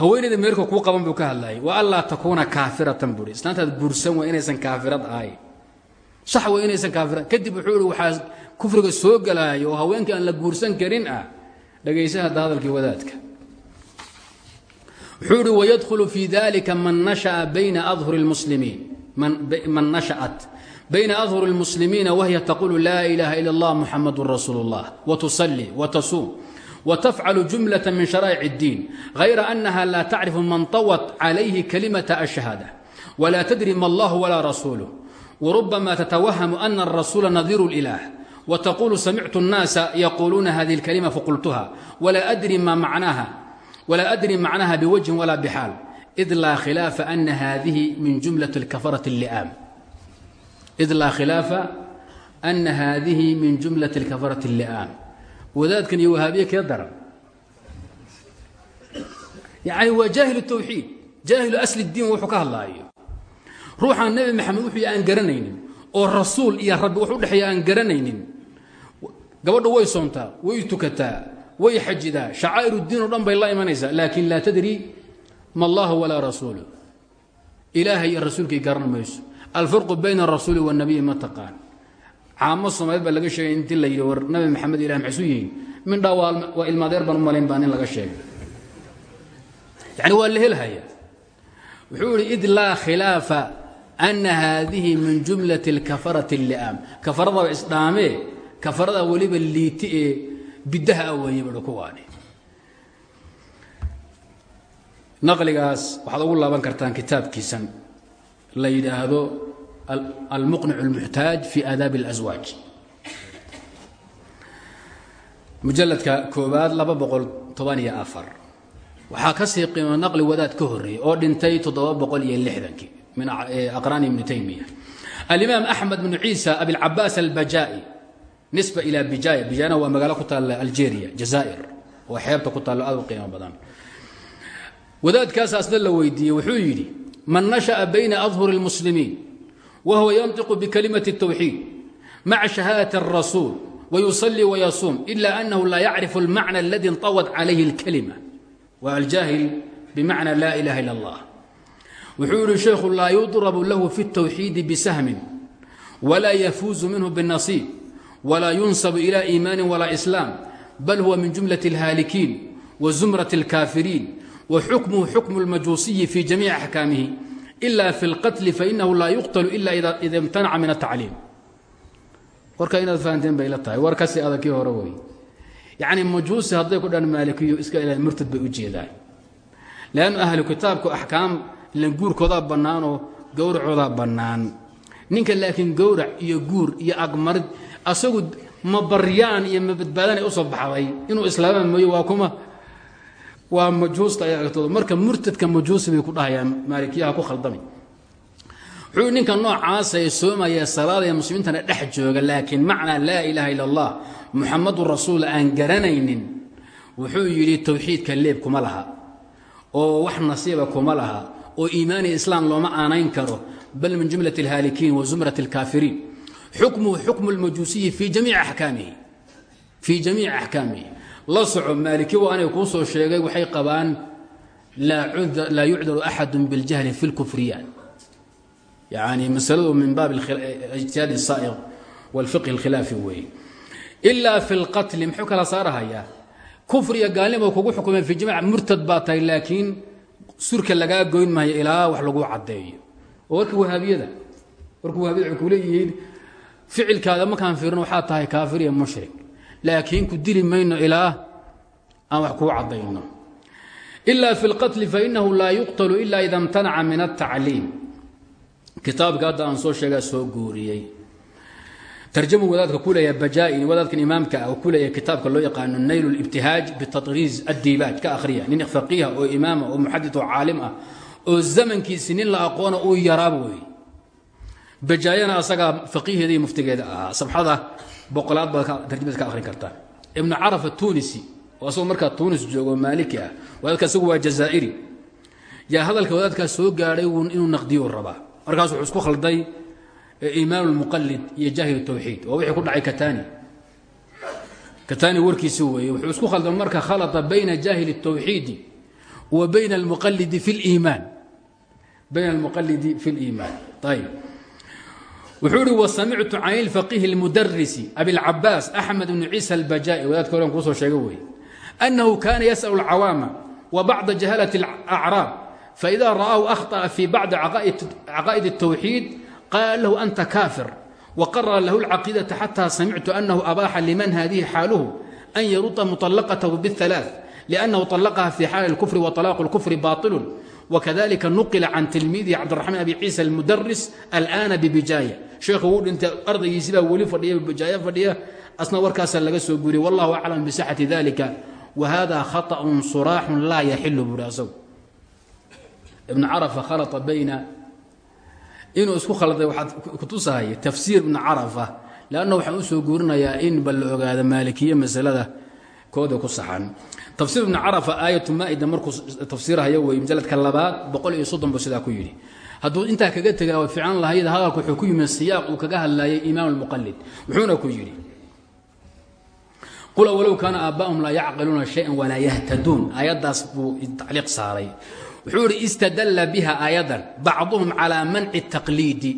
haweeneyda meerka kuu qaban buu ka hadlayay wa anlaa takuuna kaafiratan buui islaantaad guursan waa inaysan kaafirad ahayn sax waa inaysan kaafirad kadib wuxuu ihi waxaa kufriga soo galaaya oo haweenka aan la guursan karin ah dhagaysa hadda hadalkii wadaadka wuxuu ihi wydkl fi dalika man nashaأa bayna adhur اlmuslimiin man nashaأat bayna adhur اlmuslimiina wahiya taqulu laa ilaha ilا اllah muxamadu rasuul اllah wtusalي wtasuum wtafcalu jumlaة min sharaa'ic الdiin غayra أnaha la tacrifu man طawت calayhi kalimaة الشhahaadة wla tdri ma اllah wla rasuuluh wrubama tatwahamu ana الrasuula nadiru اlإlah wtaqulu samictu الnaasa yaquluuna hadihi اlkalima faqultuha wla adri ma macnaha wla adri macnaha bwجهi wla bxaal id laa khilaafa ana hadihi min jumlaة اkafaraة الli'aam id laa khilaafa ana hadihi min jumlaة اlkafaraة الli'aam wadaadkan iyo wahaabiye kee daran? Yani waa jaahil tawxiid. Jaahilu asli diin wuxuu ka hadlaayo. Ruuxaan nebi maxamed wuxuu aan garanaynin. Oo rasuul iyo rabbi wuxu udhexeeya aan garanaynin. Gabadhu way soontaa way tukataa way xajidaa. Shacaa'iru diin oo dhan bay la imanaysaa laakiin laa tadri ma allaha walaa rasuulu. Ilaahay iyo rasuulkay garan mayso. Alfarqu bayna arasuuli waanabiyi ma taqaan caamo soomaalied baa laga sheegay inti la yidhi war nabi maxamed ilah maxsu yihiin mindhaa waa ilmaadeer baan u malayn baan in laga sheegay. Yani waa la helhaya wuxuu yihi id laa khilaafa ana haadihi min jumlat kafarat اli'aam kafaradaba isdhaamee kafarada weliba liiti ee bidaha a ah weeye bui naqligaas waxaad ugu laaban kartaan kitaabkiisan. La yidhaahdo almuqnic اlmuxtaaj fi aadaabi اlaswaaj mujaladka koobaad laba boqol toban iyo afar waxaa ka sii qiimo naqli wadaad ka horreeyey oo dhintay toddoba boqol iyo lixdankii min aqraani ibni taymiya alimaam axmed bnu ciisa abilcabaas albajaa'i nisba ilaa bijaya bijayana waa magaalo ku taalla algeria jazaa'ir oo xeebta ku taallo aad u qiimo badan wadaadkaas asna la weydiiyey wuxuu yidhi man nashaأa bayna adhuri اlmuslimiin wa huwa yantiqu bikalimati الtawxiid maca shahaadati الrasuul wayusalii wayasuum ila anahu laa yacrifu almacna aladi inطawad calayhi اlkalima wa aljaahil bimacna laa ilaha ila اllah wuxuu yihi sheekhu laa yudrabu lahu fi اtawxiidi bisahmin wla yafuuzu minhu bالnasiib wla yunsabu ila iimaani walaa islaam bal huwa min jumlaة اlhaalikiin wa zumraة اlkaafiriin wa xukmuhu xukmu اlmajuusiyi fi jamiici axkaamihi ila fi اlqatli fainahu laa yuqtlu ila ida imtanaca min الtacliim warka inaad fahanteen bay la tahay war kasi adagkii hore wey yacni majuusi hadday ku dhan maalikiyo iska ilaa murtad bay u jeedaan leannu ahlu kitaabku axkaam ilan guurkoodaa bannaanoo gowracoodaa bannaan ninka laakiin gowrac iyo guur iyo agmarid asagu ma baryaan iyo ma badbaadanay usoo baxday inuu islaama mooyo waa kuma waa majuusta ay agtooda marka murtadka majuusi bay ku dhahayaan. Maalikiyaha ku khaldamay wuxuu ninka noocaasay soomaya salaadaya muslimiintana dhex jooga laakiin macnaa laa ilaaha illa allah muxamadun rasuul aan garanaynin wuxuu yidhi towxiidka leeb kuma laha oo wax nasiiba kuma laha oo iimaaniya islaam looma aanayn karo bal min jumlati alhaalikiin wa zumrati alkaafiriin xukmuhu xukmu lmajuusiyi fii jamiici axkaamihi la soco maaliki waa anay kuu soo sheegay waxay qabaan laa yucdaru axadu biاljahli fi اlkufriyaan yani masaladu min baab ijtihaad الsaa'iq wاlfiqhi اlkhilaafi weeye ilaa fi اlqatli muxuu kala saarahayaa kufriga gaalnimo kugu xukumeen fi jamiic murtad baa tahay laakiin surka lagaa goyn maayo ilaa wax lagu caddeeyo oo warka wahaabiyada warka wahabiyada waxay ku leeyihiin ficilkaada markaan fiirino waxaa tahay kaafir iyo mushrik laakiin ku dili mayno ilaa aan wax kuu caddayno ila fi اlqatli fainahu laa yuqtalu ila ida اmtanaca min الtacliim kitaabka hadda aan soo sheegaa soo guuriyey tarjamu wadaadka ku leeyahay bajaa-in wadaadkan imaamka ah ku leeyahay kitaabka loo yaqaano nayl اlibtihaaj bitatriiz addiibaaj ka akhriya nin faqiiha oo imaama oo muxadid oo caalim ah oo zamankiisi nin la aqoona uu yaraaba wey bajaayana asagaa faqiiheeda iyo muftigeeda ahaa sabxada boqolaad baad tarjamad ka akhrin kartaa. Ibnu caraf atunisi oo asagoo tunis joogo maaliki ah wadaadka asagu waa jazaa'iri. Yaa hadalka wadaadkaas soo gaadhay inuu naqdiyo rabaa. Markaas wuxuu isku khalday e, iimaan lmuqalid iyo jaahil tawxiid waa wixii ku dhacay katani katani warkiisi weeye wuxuu isku khalday marka khalata bayna jaahil اtawxiidi wa bayna almuqalidi fi liimaan bayna almuqalidi fi اliimaan ayb wuxuu ihi wasamictu can ilfaqihi اlmudarisi abilcabaas axmed bn ciisa albajaa'i wadaadka horen kuusoo sheega weeye annahu kana yasأl اlcawaama wa bacda jahaalaة اlacraab faida ra'aahu akhطأa fi bacdi caqaa'id الtawxiid qaala lahu anta kaafir waqarara lahu اlcaqiidaةa xatى samictu anahu abaaxa liman hadihi xaaluhu an yaruda muطalaqatahu bالثalaaث لأnnahu طalaqaha fi xaali اlkufri waطalaaqu اlkufri baطilu wakadalika nuqila can tilmiidihi cabdiraxmaan abi ciisa almudaris alana bibijaaya sheekhu wuu dhintay ardaygiisi baa weli fadhiya bijaaya fadhiya asna warkaasaa laga soo guuriyay wallahu aclam bisixati dalika wahada khaطأun suraaxun laa yaxilu buuri asagu ibn carafa khalaa bayna inuu isku khalday waxaad kutusahaya tafsiir ibn carafa lanna waxaan u soo guurinayaa in bal la ogaado maalikiye masalada kooda ku saxan tafsiir ibn carafa aayatu maa'ida markuu tafsiirhayo wey mujaladka labaad boqol iyo sidaa ku yidhi. Hadduu intaa kaga tegaa way fiican lahayd hadalku wuxuu ku yimid siyaaq uu kaga hadlayay imaam almuqalid wuxuuna ku yidhi qul walow kaana aaba'ahum laa yacqiluuna shayan walaa yahtaduun aayaddaas buu tacliiq saaray. Wuxuu istadalla biha aayadan bacduhum calaa manci taqliidi.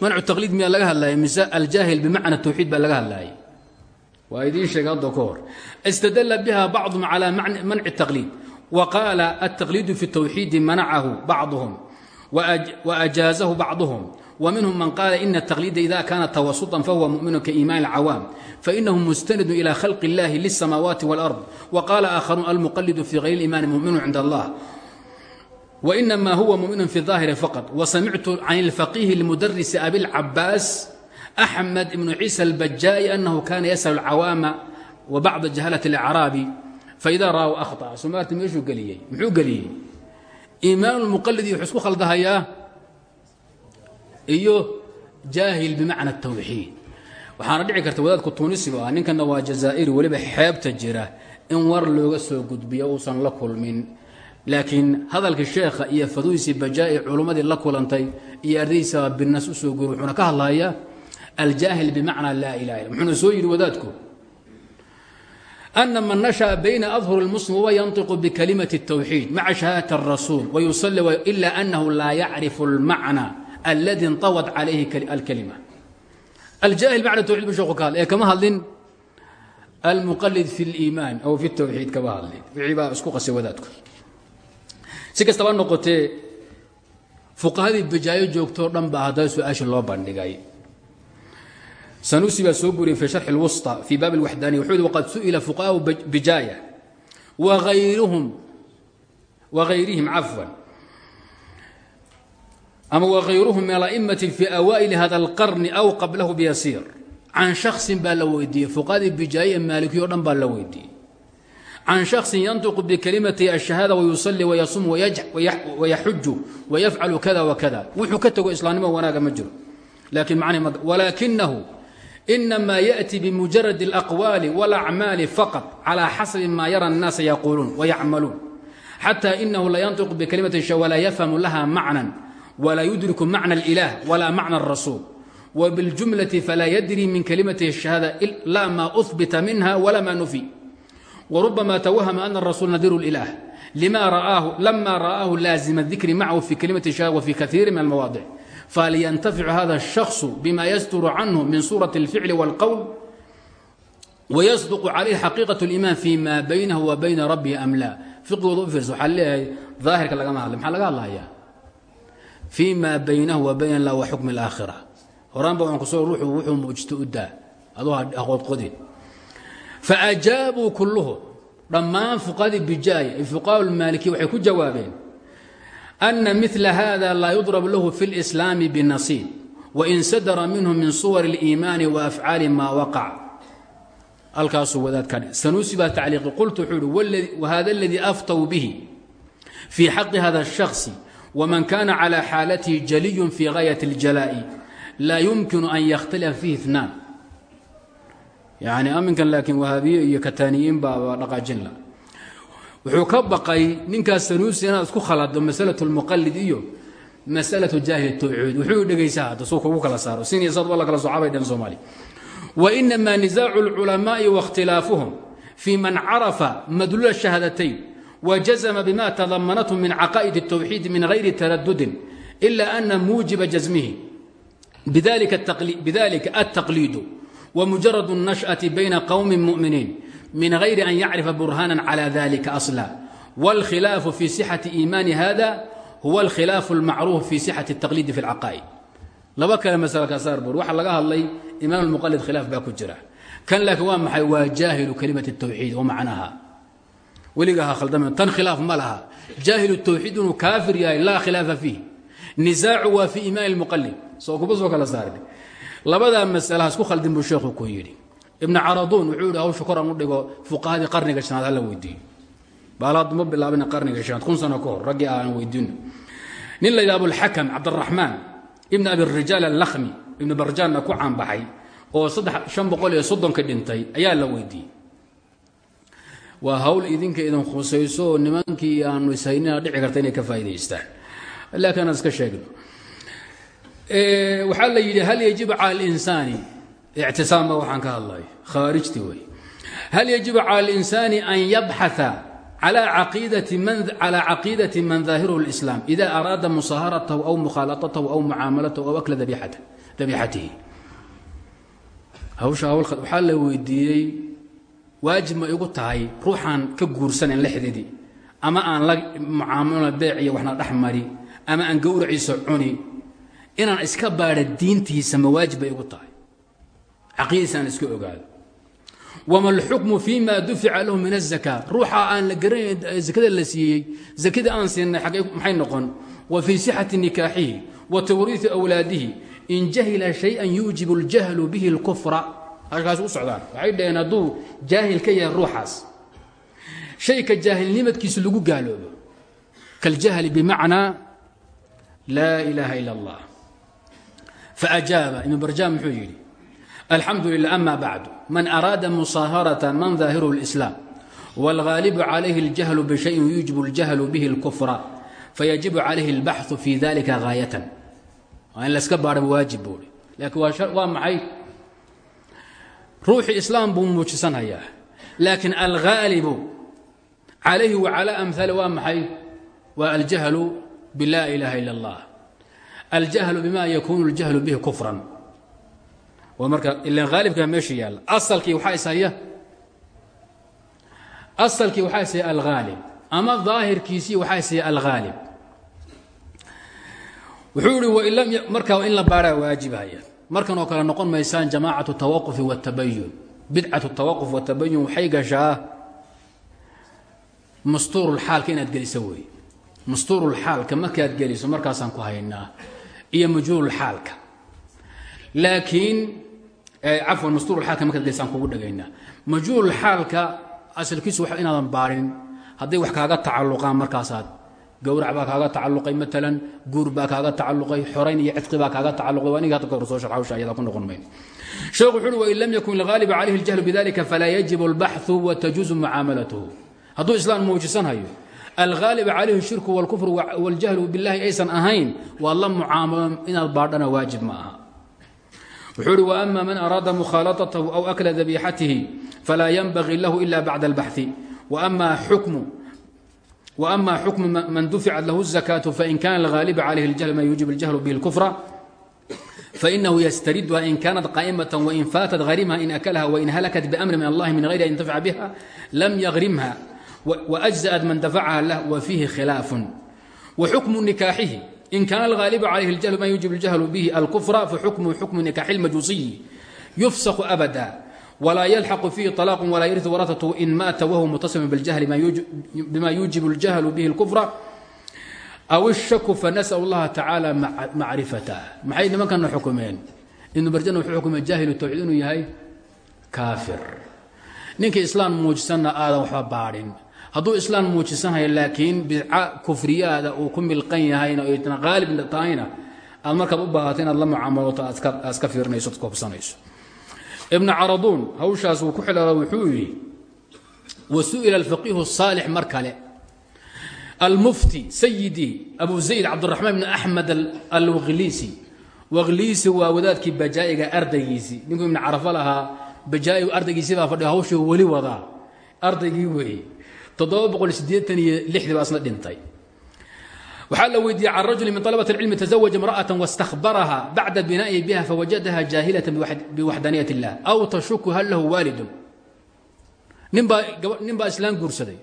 Mancu taqliid miyaa laga hadlaya mise aljaahil bimacna tawxiid baa laga hadlaayay waa idiin sheegay hadda ka hor istadalla biha bacduhum calaa manci taqliid wa qaala altaqliidu fi tawxiidi manacahu bacduhum wa ajaazahu bacduhum ومنهم من قال إن التقليد إذا كان توسطا فهو مؤمن كإيمان العوام فإنه مستند إلى خلق الله للسماوات والأرض وقال آخرون المقلد في غير الإيمان مؤمن عند الله وإنما هو مؤمن في الظاهر فقط وسمعت عن الفقيه المدرس أبي العباس أحمد بن عيسى البجاء أنه كان يسأل العوام وبعض جهلة الأعراب فإذا رأوا أخطأ سمارت ميشو قليي محو قليي إيمان المقلد يحسكو خلدها إياه iyo jaahil bimacna tawxiid waxaana dhici karta wadaadku tunisiba ah ninkana waa jazaa'iri weliba xeebta jira in war looga soo gudbiyo uusan la kulmin laakiin hadalka sheekha iyo faduisi bajaa'i culummadii la kulantay iyo ardaydiisaba binas u soo guri wuxuuna ka hadlayaa aljaahil bimacnaa laa ilaha illa muxuuna soo yidhi wadaadku أن mن نشأ بين أظهر المسلم وهو ينطق بكلمة التوحيد مع شهادة الرسول ويصلي إلا أنه لا يعرف المعنى الذي انطوت عليه الكلمة الجاهل معنى التوحيد بشوق قال إيه كما هلين المقلد في الإيمان أو في التوحيد كما هلين في عبارة اسكو سواداتكم si kastaba noqotee fuqahadii bijaayo joogtoo dhan baa haddaa su-aasha loo bandhigay sanusi baa soo guriyey fi sharxi اlwusطى fii baab اlwaxdaaniya wuxuu yihi waqad su'ila fuqahaau bijaaya waayruhum wagayrihim cafwan ama wagayruhum min ala'imati fi awaa'ili hada اlqarni aw qablahu biyasiir can shaksin baa la weydiiyey fuqahadii bijaaye ee maalikiyo o dhan baa la weydiiyey can shaksin yantiqu bikalimati ashahaada wayusalli wayasum wayaxuju wayafcalu kada wakada wuxuu ka tego islaamnimo wanaaga ma jiro lakin walaakinahu inamaa yaأti bimujarad اlaqwaali wاlacmaali faqط calى xasabi ma yara الnaasa yaquuluun wayacmaluun xatى inahu la yantiqu bikalimati walaa yafhamu laha macnan walaa yudriku macna اlilah wala macna الrasuul wbiاljumlaةi falaa yadri min kalimati الشhahaada la ma uhbita minha wala ma nufi وربما توهم أن الرسول نذير الإله لما رآه لما رآه لازم الذكر معه في كلمة الشهادة وفي كثير من المواضع فلينتفع هذا الشخص بما يستر عنه من صورة الفعل والقول ويصدق عليه حقيقة الإيمان فيما بينه وبين ربه أم لا فقه فيرس وحل ظاهر كلا ما علم حلقة الله يا فيما بينه وبين الله وحكم الآخرة وران بوان كسور روحه وحو موجته أدا هذا أخوض قدين فأجاabuu kulluhu dhammaan fuqadii bijaaya fuqaha اlmaalikiya waxay ku jawaabeen أna mila hada laa yudrab lahu fi اlإslaami binasiib wain sadara minhu min suwar اliimaani waafcaali maa waqac halkaasuu wadaadkan sanuusi baa tacliiqi qultu wuxuu uhi whada اladii aftow bihi fii xaqi hada الشhakhص wman kana calى xaalatihi jaliy fi gaayaة اljalaaءi laa yumkinu an yakhtalifa fihi اثnaan yani aminkan laakiin wahaabiye iyo kataaniyiin baa dhaqaajin la wuxuu ka baqay ninkaas sanuusi inaad isku khalado masalatu lmuqalid iyo masalatu jaahil tawxiid wuxuu dhegaysaa hadda suu kugu kala saaro sin iyo sad waa la kala socabay dhan soomaaliya wainamaa nisaacu اlculamaai waاkhtilaafuhum fii man carafa madluula shahaadatayn wajazma bima tadamanathu min caqaa'id الtawxiid min gayri taradudin ila ana muujiba jasmihi bidalika الtaqliidu ومجرد النشأة بين قوم مؤمنين من غير أن يعرف برهانا على ذلك أصلا والخلاف في صحة إيمان هذا هو الخلاف المعروف في صحة التقليد في العقائد laba kale masale kasaar bur waxaa laga hadlay imaam almuqalid khilaaf baa ku jira kan laakiin waa maxay waa jaahilu kalimati tawxiid wa macnaha weligaa ha khaldame tan khilaaf ma laha jaahilu tawxiid inuu kaafir yahay laa khilaafa fiih nisaacu waa fi iimaani almuqalid soo kuma soo kala saarin labadaa masalaha isku khaldin buu sheekhu ku yidhi ibnu caraduun wuxuu yidhi hawsha kor aan u dhigo fuqahadii qarniga shanaad hala weydiiyo baalaadu ma bilaabin qarniga shanaad kun sano ka hor aan weydiino nin la yidhaha abulxakam cabdiraxmaan ibn abi rijaal allakhmi ibnu barjaanna ku caanbaxay oo an boqol dhintay ayaa la weydiiyey. Waa hawl idinka idin khusayso nimankii aanu ishaynina dhici karta inay ka faa'idaystaan laakiin aan iska sheegno. Waxaa la yidhi hal yajibu cala اlinsaani ictisaam ba waxaan ka hadlayo khaarijti wey hal yajibu cala اlinsaani an yabxaثa calى caqiidati man daahiruhu اlislaam ida araada musaharatahu aw mukhaalatahu aw mucaamalatahu aw akla dabiixatihi hawsha waxaa la weydiiyey waajib ma igu tahay ruuxaan ka guursanayn lexdeedii ama aan la mucaamalo beec iyo waxna dhex mari ama aan gowraciisa cuni inaan iska baadha diintiisa ma waajib bay igu tahay caqiidadiisaan iska ogaado. Wama alxukmu fi ma dufica lahu min azakaa ruuxa aan la garanayn zakada la siiyey zakadii aan siinay ag maxay noqon? Wa fii sixati nikaaxihi wa tawriiti awlaadihi. In jahila shay-an yuujibu bihi اlkufra halkaas u socdaan. Waxay dhaheen hadduu jaahil ka yahay ruuxaas shayka jaahilnimadkiisa lagu gaaloobo. Kaljahli bimacnaa laa ilaaha ila اllah faajaaba ibn barjaan muxuu yidhi alxamdu lilah ama bacdu man araada musaaharata man daahiruhu اlislaam wاlghaalibu calayhi اljahlu bishayin yuujibu اljahlu bihi اlkufra fayajibu calayhi اlbaxu fi dalika gaayatan waa in laska baadha waajib buui laakiin waa maxay ruuxii islaam buu muujisanhayaa laakiin alghaalibu calayhi wa calaa amhaali waa maxay waa aljahlu bilaa ilaaha ila اllah aljahlu bima yakuunu اljahlu bihi kufran waa marka ilaan haalibka meesha yaalla. Asalkii waxaa ishaya asalkii waxaa ishaya alhaalib ama daahirkiisii waxaa ishaya alhaalib wuxuu ihi wain lam markaa in la baaraa waajibhaya markanoo kale noqon maysaan jamaacatu tawaqufi watabayun bidcatu tawaquf watabayun waxay gashaa mustuurulxaalka inaad geliso wey. Mustuurulxaalka markaad geliso markaasaan ku haynaa iyo majhuululxaalka laakiin cafwan mastuurulxaalka markaad gelisaan kugu dhagaynaa majhuululxaalka asalkiisu wa inaadan baarin hadday wax kaaga tacalluqaan markaasaad gawrac baa kaaga tacaluqay maalan guur baa kaaga tacaluqay xorayn iyo cidqi baa kaaga tacaluqay waa iniga hadda ka hor soo sharxa hawsha ayada ku noqon mayno sheekhu wuxu uhi wain lam yakun lghaaliba calayhi اljahlu bidalika falaa yajibu اlbaxثu watajuuzu mucaamalatuhu hadduu islaam muujisanhayo alghaaliba calayhi shirku wاlkufru wاljahlu biاllahi aysan ahayn waa la mucaamalo inaad baadhana waajib ma aha wuxuu uhi waama man araada mukhaalatahu aw akla dabiixatihi falaa yanbagii lahu ila bacda اlbaxثi waama xukmu وأma xukم man duficat lahu الزakاة fain kana الغاaliba عalayh الجهل ma yuجib الجهل bه الكفرa faإnahu ystridha in kanat qائmaة وin faatat غarimha in أklha وin halkat بأmri min اllahi min غayri an yntafca bha lam yغrimha وأجزأت man dafcaha lah وfiihi khilaaف وxukmu نikaaxihi in kana الغاaliba عalayh الجهل ma yuجib الجهل bه الكفرa faxukmu xukmu نikaaxi الmajuusiyi yufsq أbدا wlaa yalxaqu fiihi طalaaq walaa yariu warahatu in maata wahuwa mutaصima biاljahli bima yuujib اljahlu bihi اlkufra aw الshaku fanasأl اllaha tacaala macrifatah maxay nimankana xukumeen ibnu barjana wuxuu xukumay jaahilu tawxiid inuu yahay kaafir ninkii islaam muujisanna aadan waxba baadhin hadduu islaam muujisanhayo laakiin bidca kufriyaada uu ku milqan yahayna oytna haalib tahayna aad u baahato inaad la mucaamaloto aad iska fiirinayso ad caraduun hawshaas uu ku xilala wuxuu yidhi wa su'ila alfaqiihu الsaalix mar kale. Almufti sayidii abu zayd cabdiraxmaan bn axmed alwakliisi wakliisi waa wadaadkii bajaa'iga ardaygiisii ninkuu ibn carafa lahaa bajaa'igu ardaygiisii baa fadhiya hawshii weli wadaa. Ardaygii weeye toddoba boqol sideetan iyo lixdii baa isna dhintay waxaa la weydiiyey can rajuli min طalabaة اlcilmi taزawaja imra'aة واstakbaraha bacda binaa'ihi biha fawajadaha jaahilaة biwaxdaniyat اllah aw tashuku hal lahu waalidun ninbaa nin baa islaan guursaday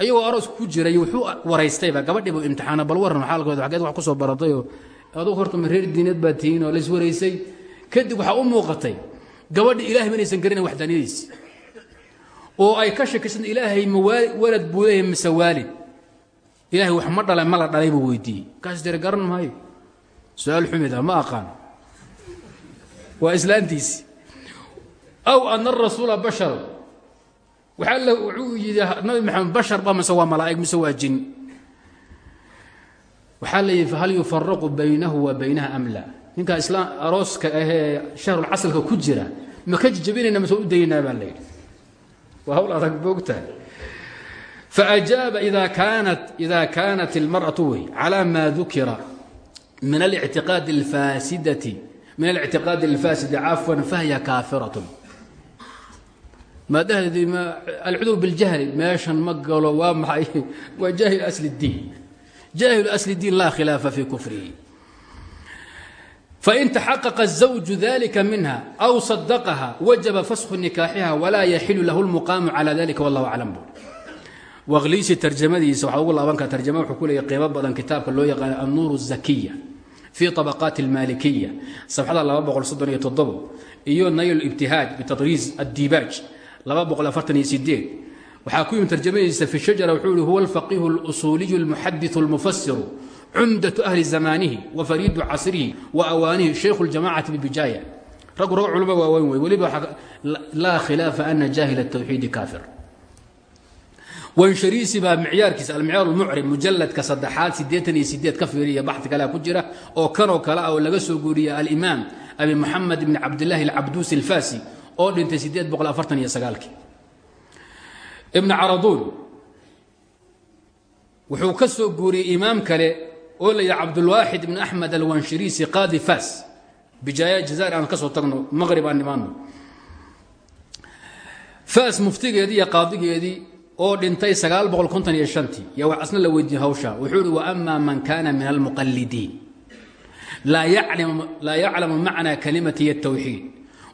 ayagoo aroos ku jiray wuxuu waraystayba gabadhii buu imtixaana bal warran xaalkooda xageed wax ku soo baratayoo adugu horta ma reer diineed baa tihiin oo lays waraysay kadib waxaa u muuqatay gabadhi ilahay manaysan garanayn waxdaaniyadiisi oo ay ka shakisan ilaahay ma walad buu leeyahay mise waalid ilahay wax ma dhala ma la dhalay buu weydiiyey. Kaas dere garan maayo. Su'aal xumida ma aqaan. Waa islaantiisi aw ana arasuula bashar. Waxaa la wuxuu yidhi nabi maxamed bashar ba mise waa malaa'ig mise waa jin. Waxaa la yidhi fahal yufaraqu baynahu wa baynaha am la? Ninkaa islaam arooska ahee shahrulcasalka ku jira ma ka jijabinayna mise u daynaa? Baa la yidhi waa hawl adag boogtahay فأجاaب إذا كانت المرأة wy على ما ذukira من الاعتiقاad الفاسد عفوا فهي كاaفرة الcdو بالجهل meeشhan ma galo waa maay waa جاهل أسل الدين جاهل أسل الدين لا khلاaف في كفره فإن تحقق الزوج ذلكa منها أو صدقها وجب فسخ نكاaحها ولا يحل له المقام على ذلك والله أعلم waqliisi tarjamadiisa waxaa ugu laaban kara tarjama wuxuu ku leeyahy qiimo badan kitaabka loo yaqaano annuur الzakiya fii طabaqaati اlmaalikiya safxada laba boqol soddon iyo toddobo iyo nayl ibtihaaj bitadriis addiibaaj laba boqol afartan iyo sideed waxaa ku yimi tarjamadiisa fi shajara wuxuu yihi huwa alfaqihu اlusuuliyu اlmuxadiثu اlmufasiru cumdatu ahli zamaanihi wa fariidu casrihi wa awaanihi shaykhu ljamacati bibijaaya raggu rag culmo waaweyn wey weliba laa khilaafa ana jaahila tawxiidi kaafir. Wanshariisi baa micyaarkiisa almicyaar lmucrim mujaladka saddexaad siddeetan iyo sideed ka fiiriya baxdi kalea ku jira oo kanoo kale ah oo laga soo guuriya alimaam abi moxamed bni cabdillaahi alcabduusi alfasi oo dhintay sideed boqol afartan iyo sagaalkii. Ibni caraduun wuxuu ka soo guuriyey imaam kale oo la yidhaha cabdulwaaxid ibn axmed alwanshariisi qaadi fas bijaaya jazair aan ka soo tagno maqrib aan nimaano fas muftigeedii iyo qaadigeedii oo dhintay sagaal boqol konton iyo shantii yaa wax asna la weydiiyey hawsha wuxuu ihi waama man kana min almuqalidiin laa yaclamu macna kalimatiy الtawxiid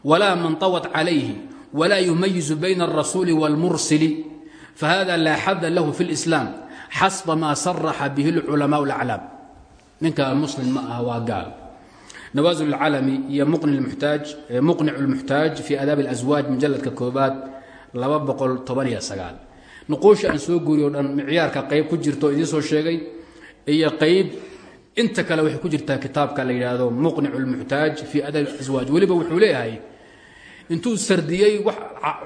wla man طawت calayhi wla yumayizu bayna الrasuuli wاlmursili fahada laa xada lahu fi اlإslaam xasba ma saraxa bihi اlculamaء اlaclaam ninka muslim ma aha waa gaal nawaasil اlcalami iyo muqnic اlmuxtaaj fi adaab اlaswaaj mujaladka koobaad laba boqol toban iyo sagaal nuquusha aan soo guuriyo o dhan micyaarka qayb ku jirto idiin soo sheegay iyo qayb inta kale waxay ku jirtaa kitaabka la yidhaahdo muqnic اlmuxtaaj fi adaab اlaswaaj weliba wuxuu leeyahay intuu sardiyey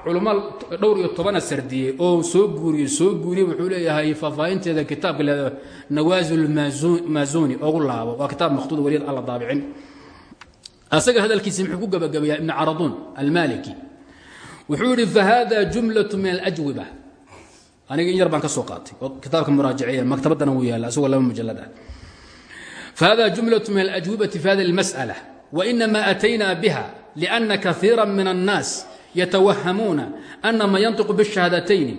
culmo dhowr iyo tobana sardiyey oo soo guuriyey soo guuriye wuxuu leeyahay faafaahinteeda kitaabka laa nawaasil maazuni ogu laabo. Waa kitaab makhtuud waliyad alla daabicin. Asaga hadalkiisi muxuu ku gabagabayaa ibn caraduun almaliki wuxuu yidhi fahada jumlatu min alajwiba. Aniga in yar baan ka soo qaatay kitaabka muraajaciya maktabaddana wuu yaalla isagoo laba mujalad ah. Fahada jumlatu min alajwibati fi hada almas'ala wainama atayna لأna kaثيirا min الناas yتwahamuuna أna man yanطiqu bالشhahaadatayn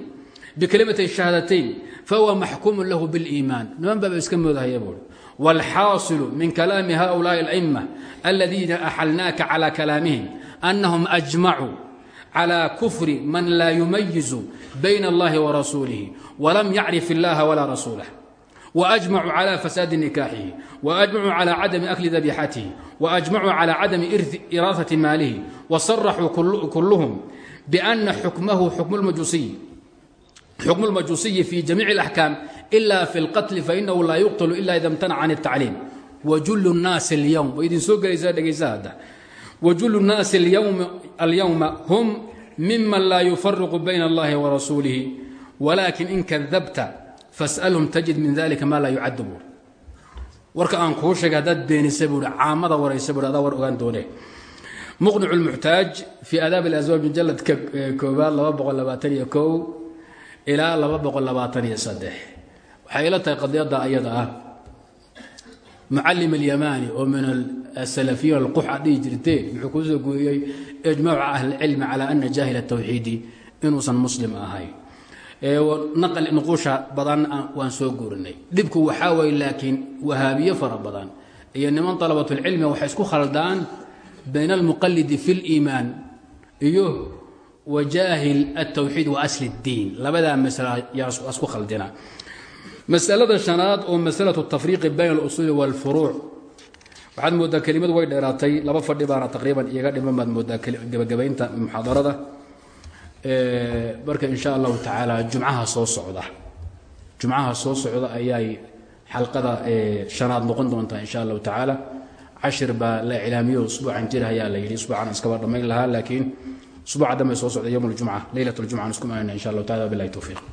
bkalimatay الشhahaadatayn fahuwa maxkuum lahu bاlإiman niman baaba iska moodahaya buui wاlxaasilu min kalaami haؤulaaءi الأئmة اladiina أxalnaaka calى kalaamihim أnahum أجmacuu calى kufri man laa yumayizu bayna اllahi وrasuulihi wlam yacrif اllaha wla rasuulah وأجmcuu calى fasaadi nikaaxihi وأجmacuu calى cadami akli dabixatihi وأجmacuu calى cadami iraaثaةi maalihi وصaraxuu kulluhum بأna xukmahu xukm الmajuusiyi fi jamiiع الأxkaam إla fi اlqatl fainahu laa yuqtl ila ida اmtanac can الtacliim wjul الnaasi اlyowm way idin soo gelaysaa dhegaysa hadda wjul الnaasi alyowma hm miman laa yufariqu bayna اllahi وrasuulihi wlakin in kadabta faslhum tajid min dalika maa laa yucad buui warka aan kuu sheegay haddaad beenisa buui caamada waraysa bui adaa war ogaan doonee. Muqnicu lmuxtaaj fii aadaab اlaswaaj mujaladka eh, koobaad ilaa waxay ila tahay qadiyada ayada ah. Mucalim alyamaani oo min asalafiyin alqux aad dhihi jirteen wuxuu ku soo guuriyey ijmaaca ahlicilmi cala ana jaahil tawxiidi inuusan muslim ahayn nuquusha badan waan soo guurinay dhibku waxaa way laakiin wahaabiye fara badan iyo niman alabatulcilmi waxay isku khaldaan bayna almuqalidi fi اliimaan iyo wajaahil altawxiid wa asli اddiin labadaa masla yaa isku khaldina masalada shanaad oo masalatu tafriiqi bayna اlusuuli wاlfuruuc waxaad moodaa kelimadu way dheeraatay laba fadhi baana taqriiban iyaga dhiman baad moodaa gebagabaynta muxaadarada marka in sha allahu jumcaha soo socda. Jumcaha soo socda ayay xalqada shanaad noqon doontaa in sha allahu tacaala. Cashir la iclaamiyo usbuucan jir ayaa la yidhi usbuucan iskaba dhammayn lahaa laakiin usbuuca dambe soo socda yowm اljumca leylat اljumca aan isku imanayna in sha allahu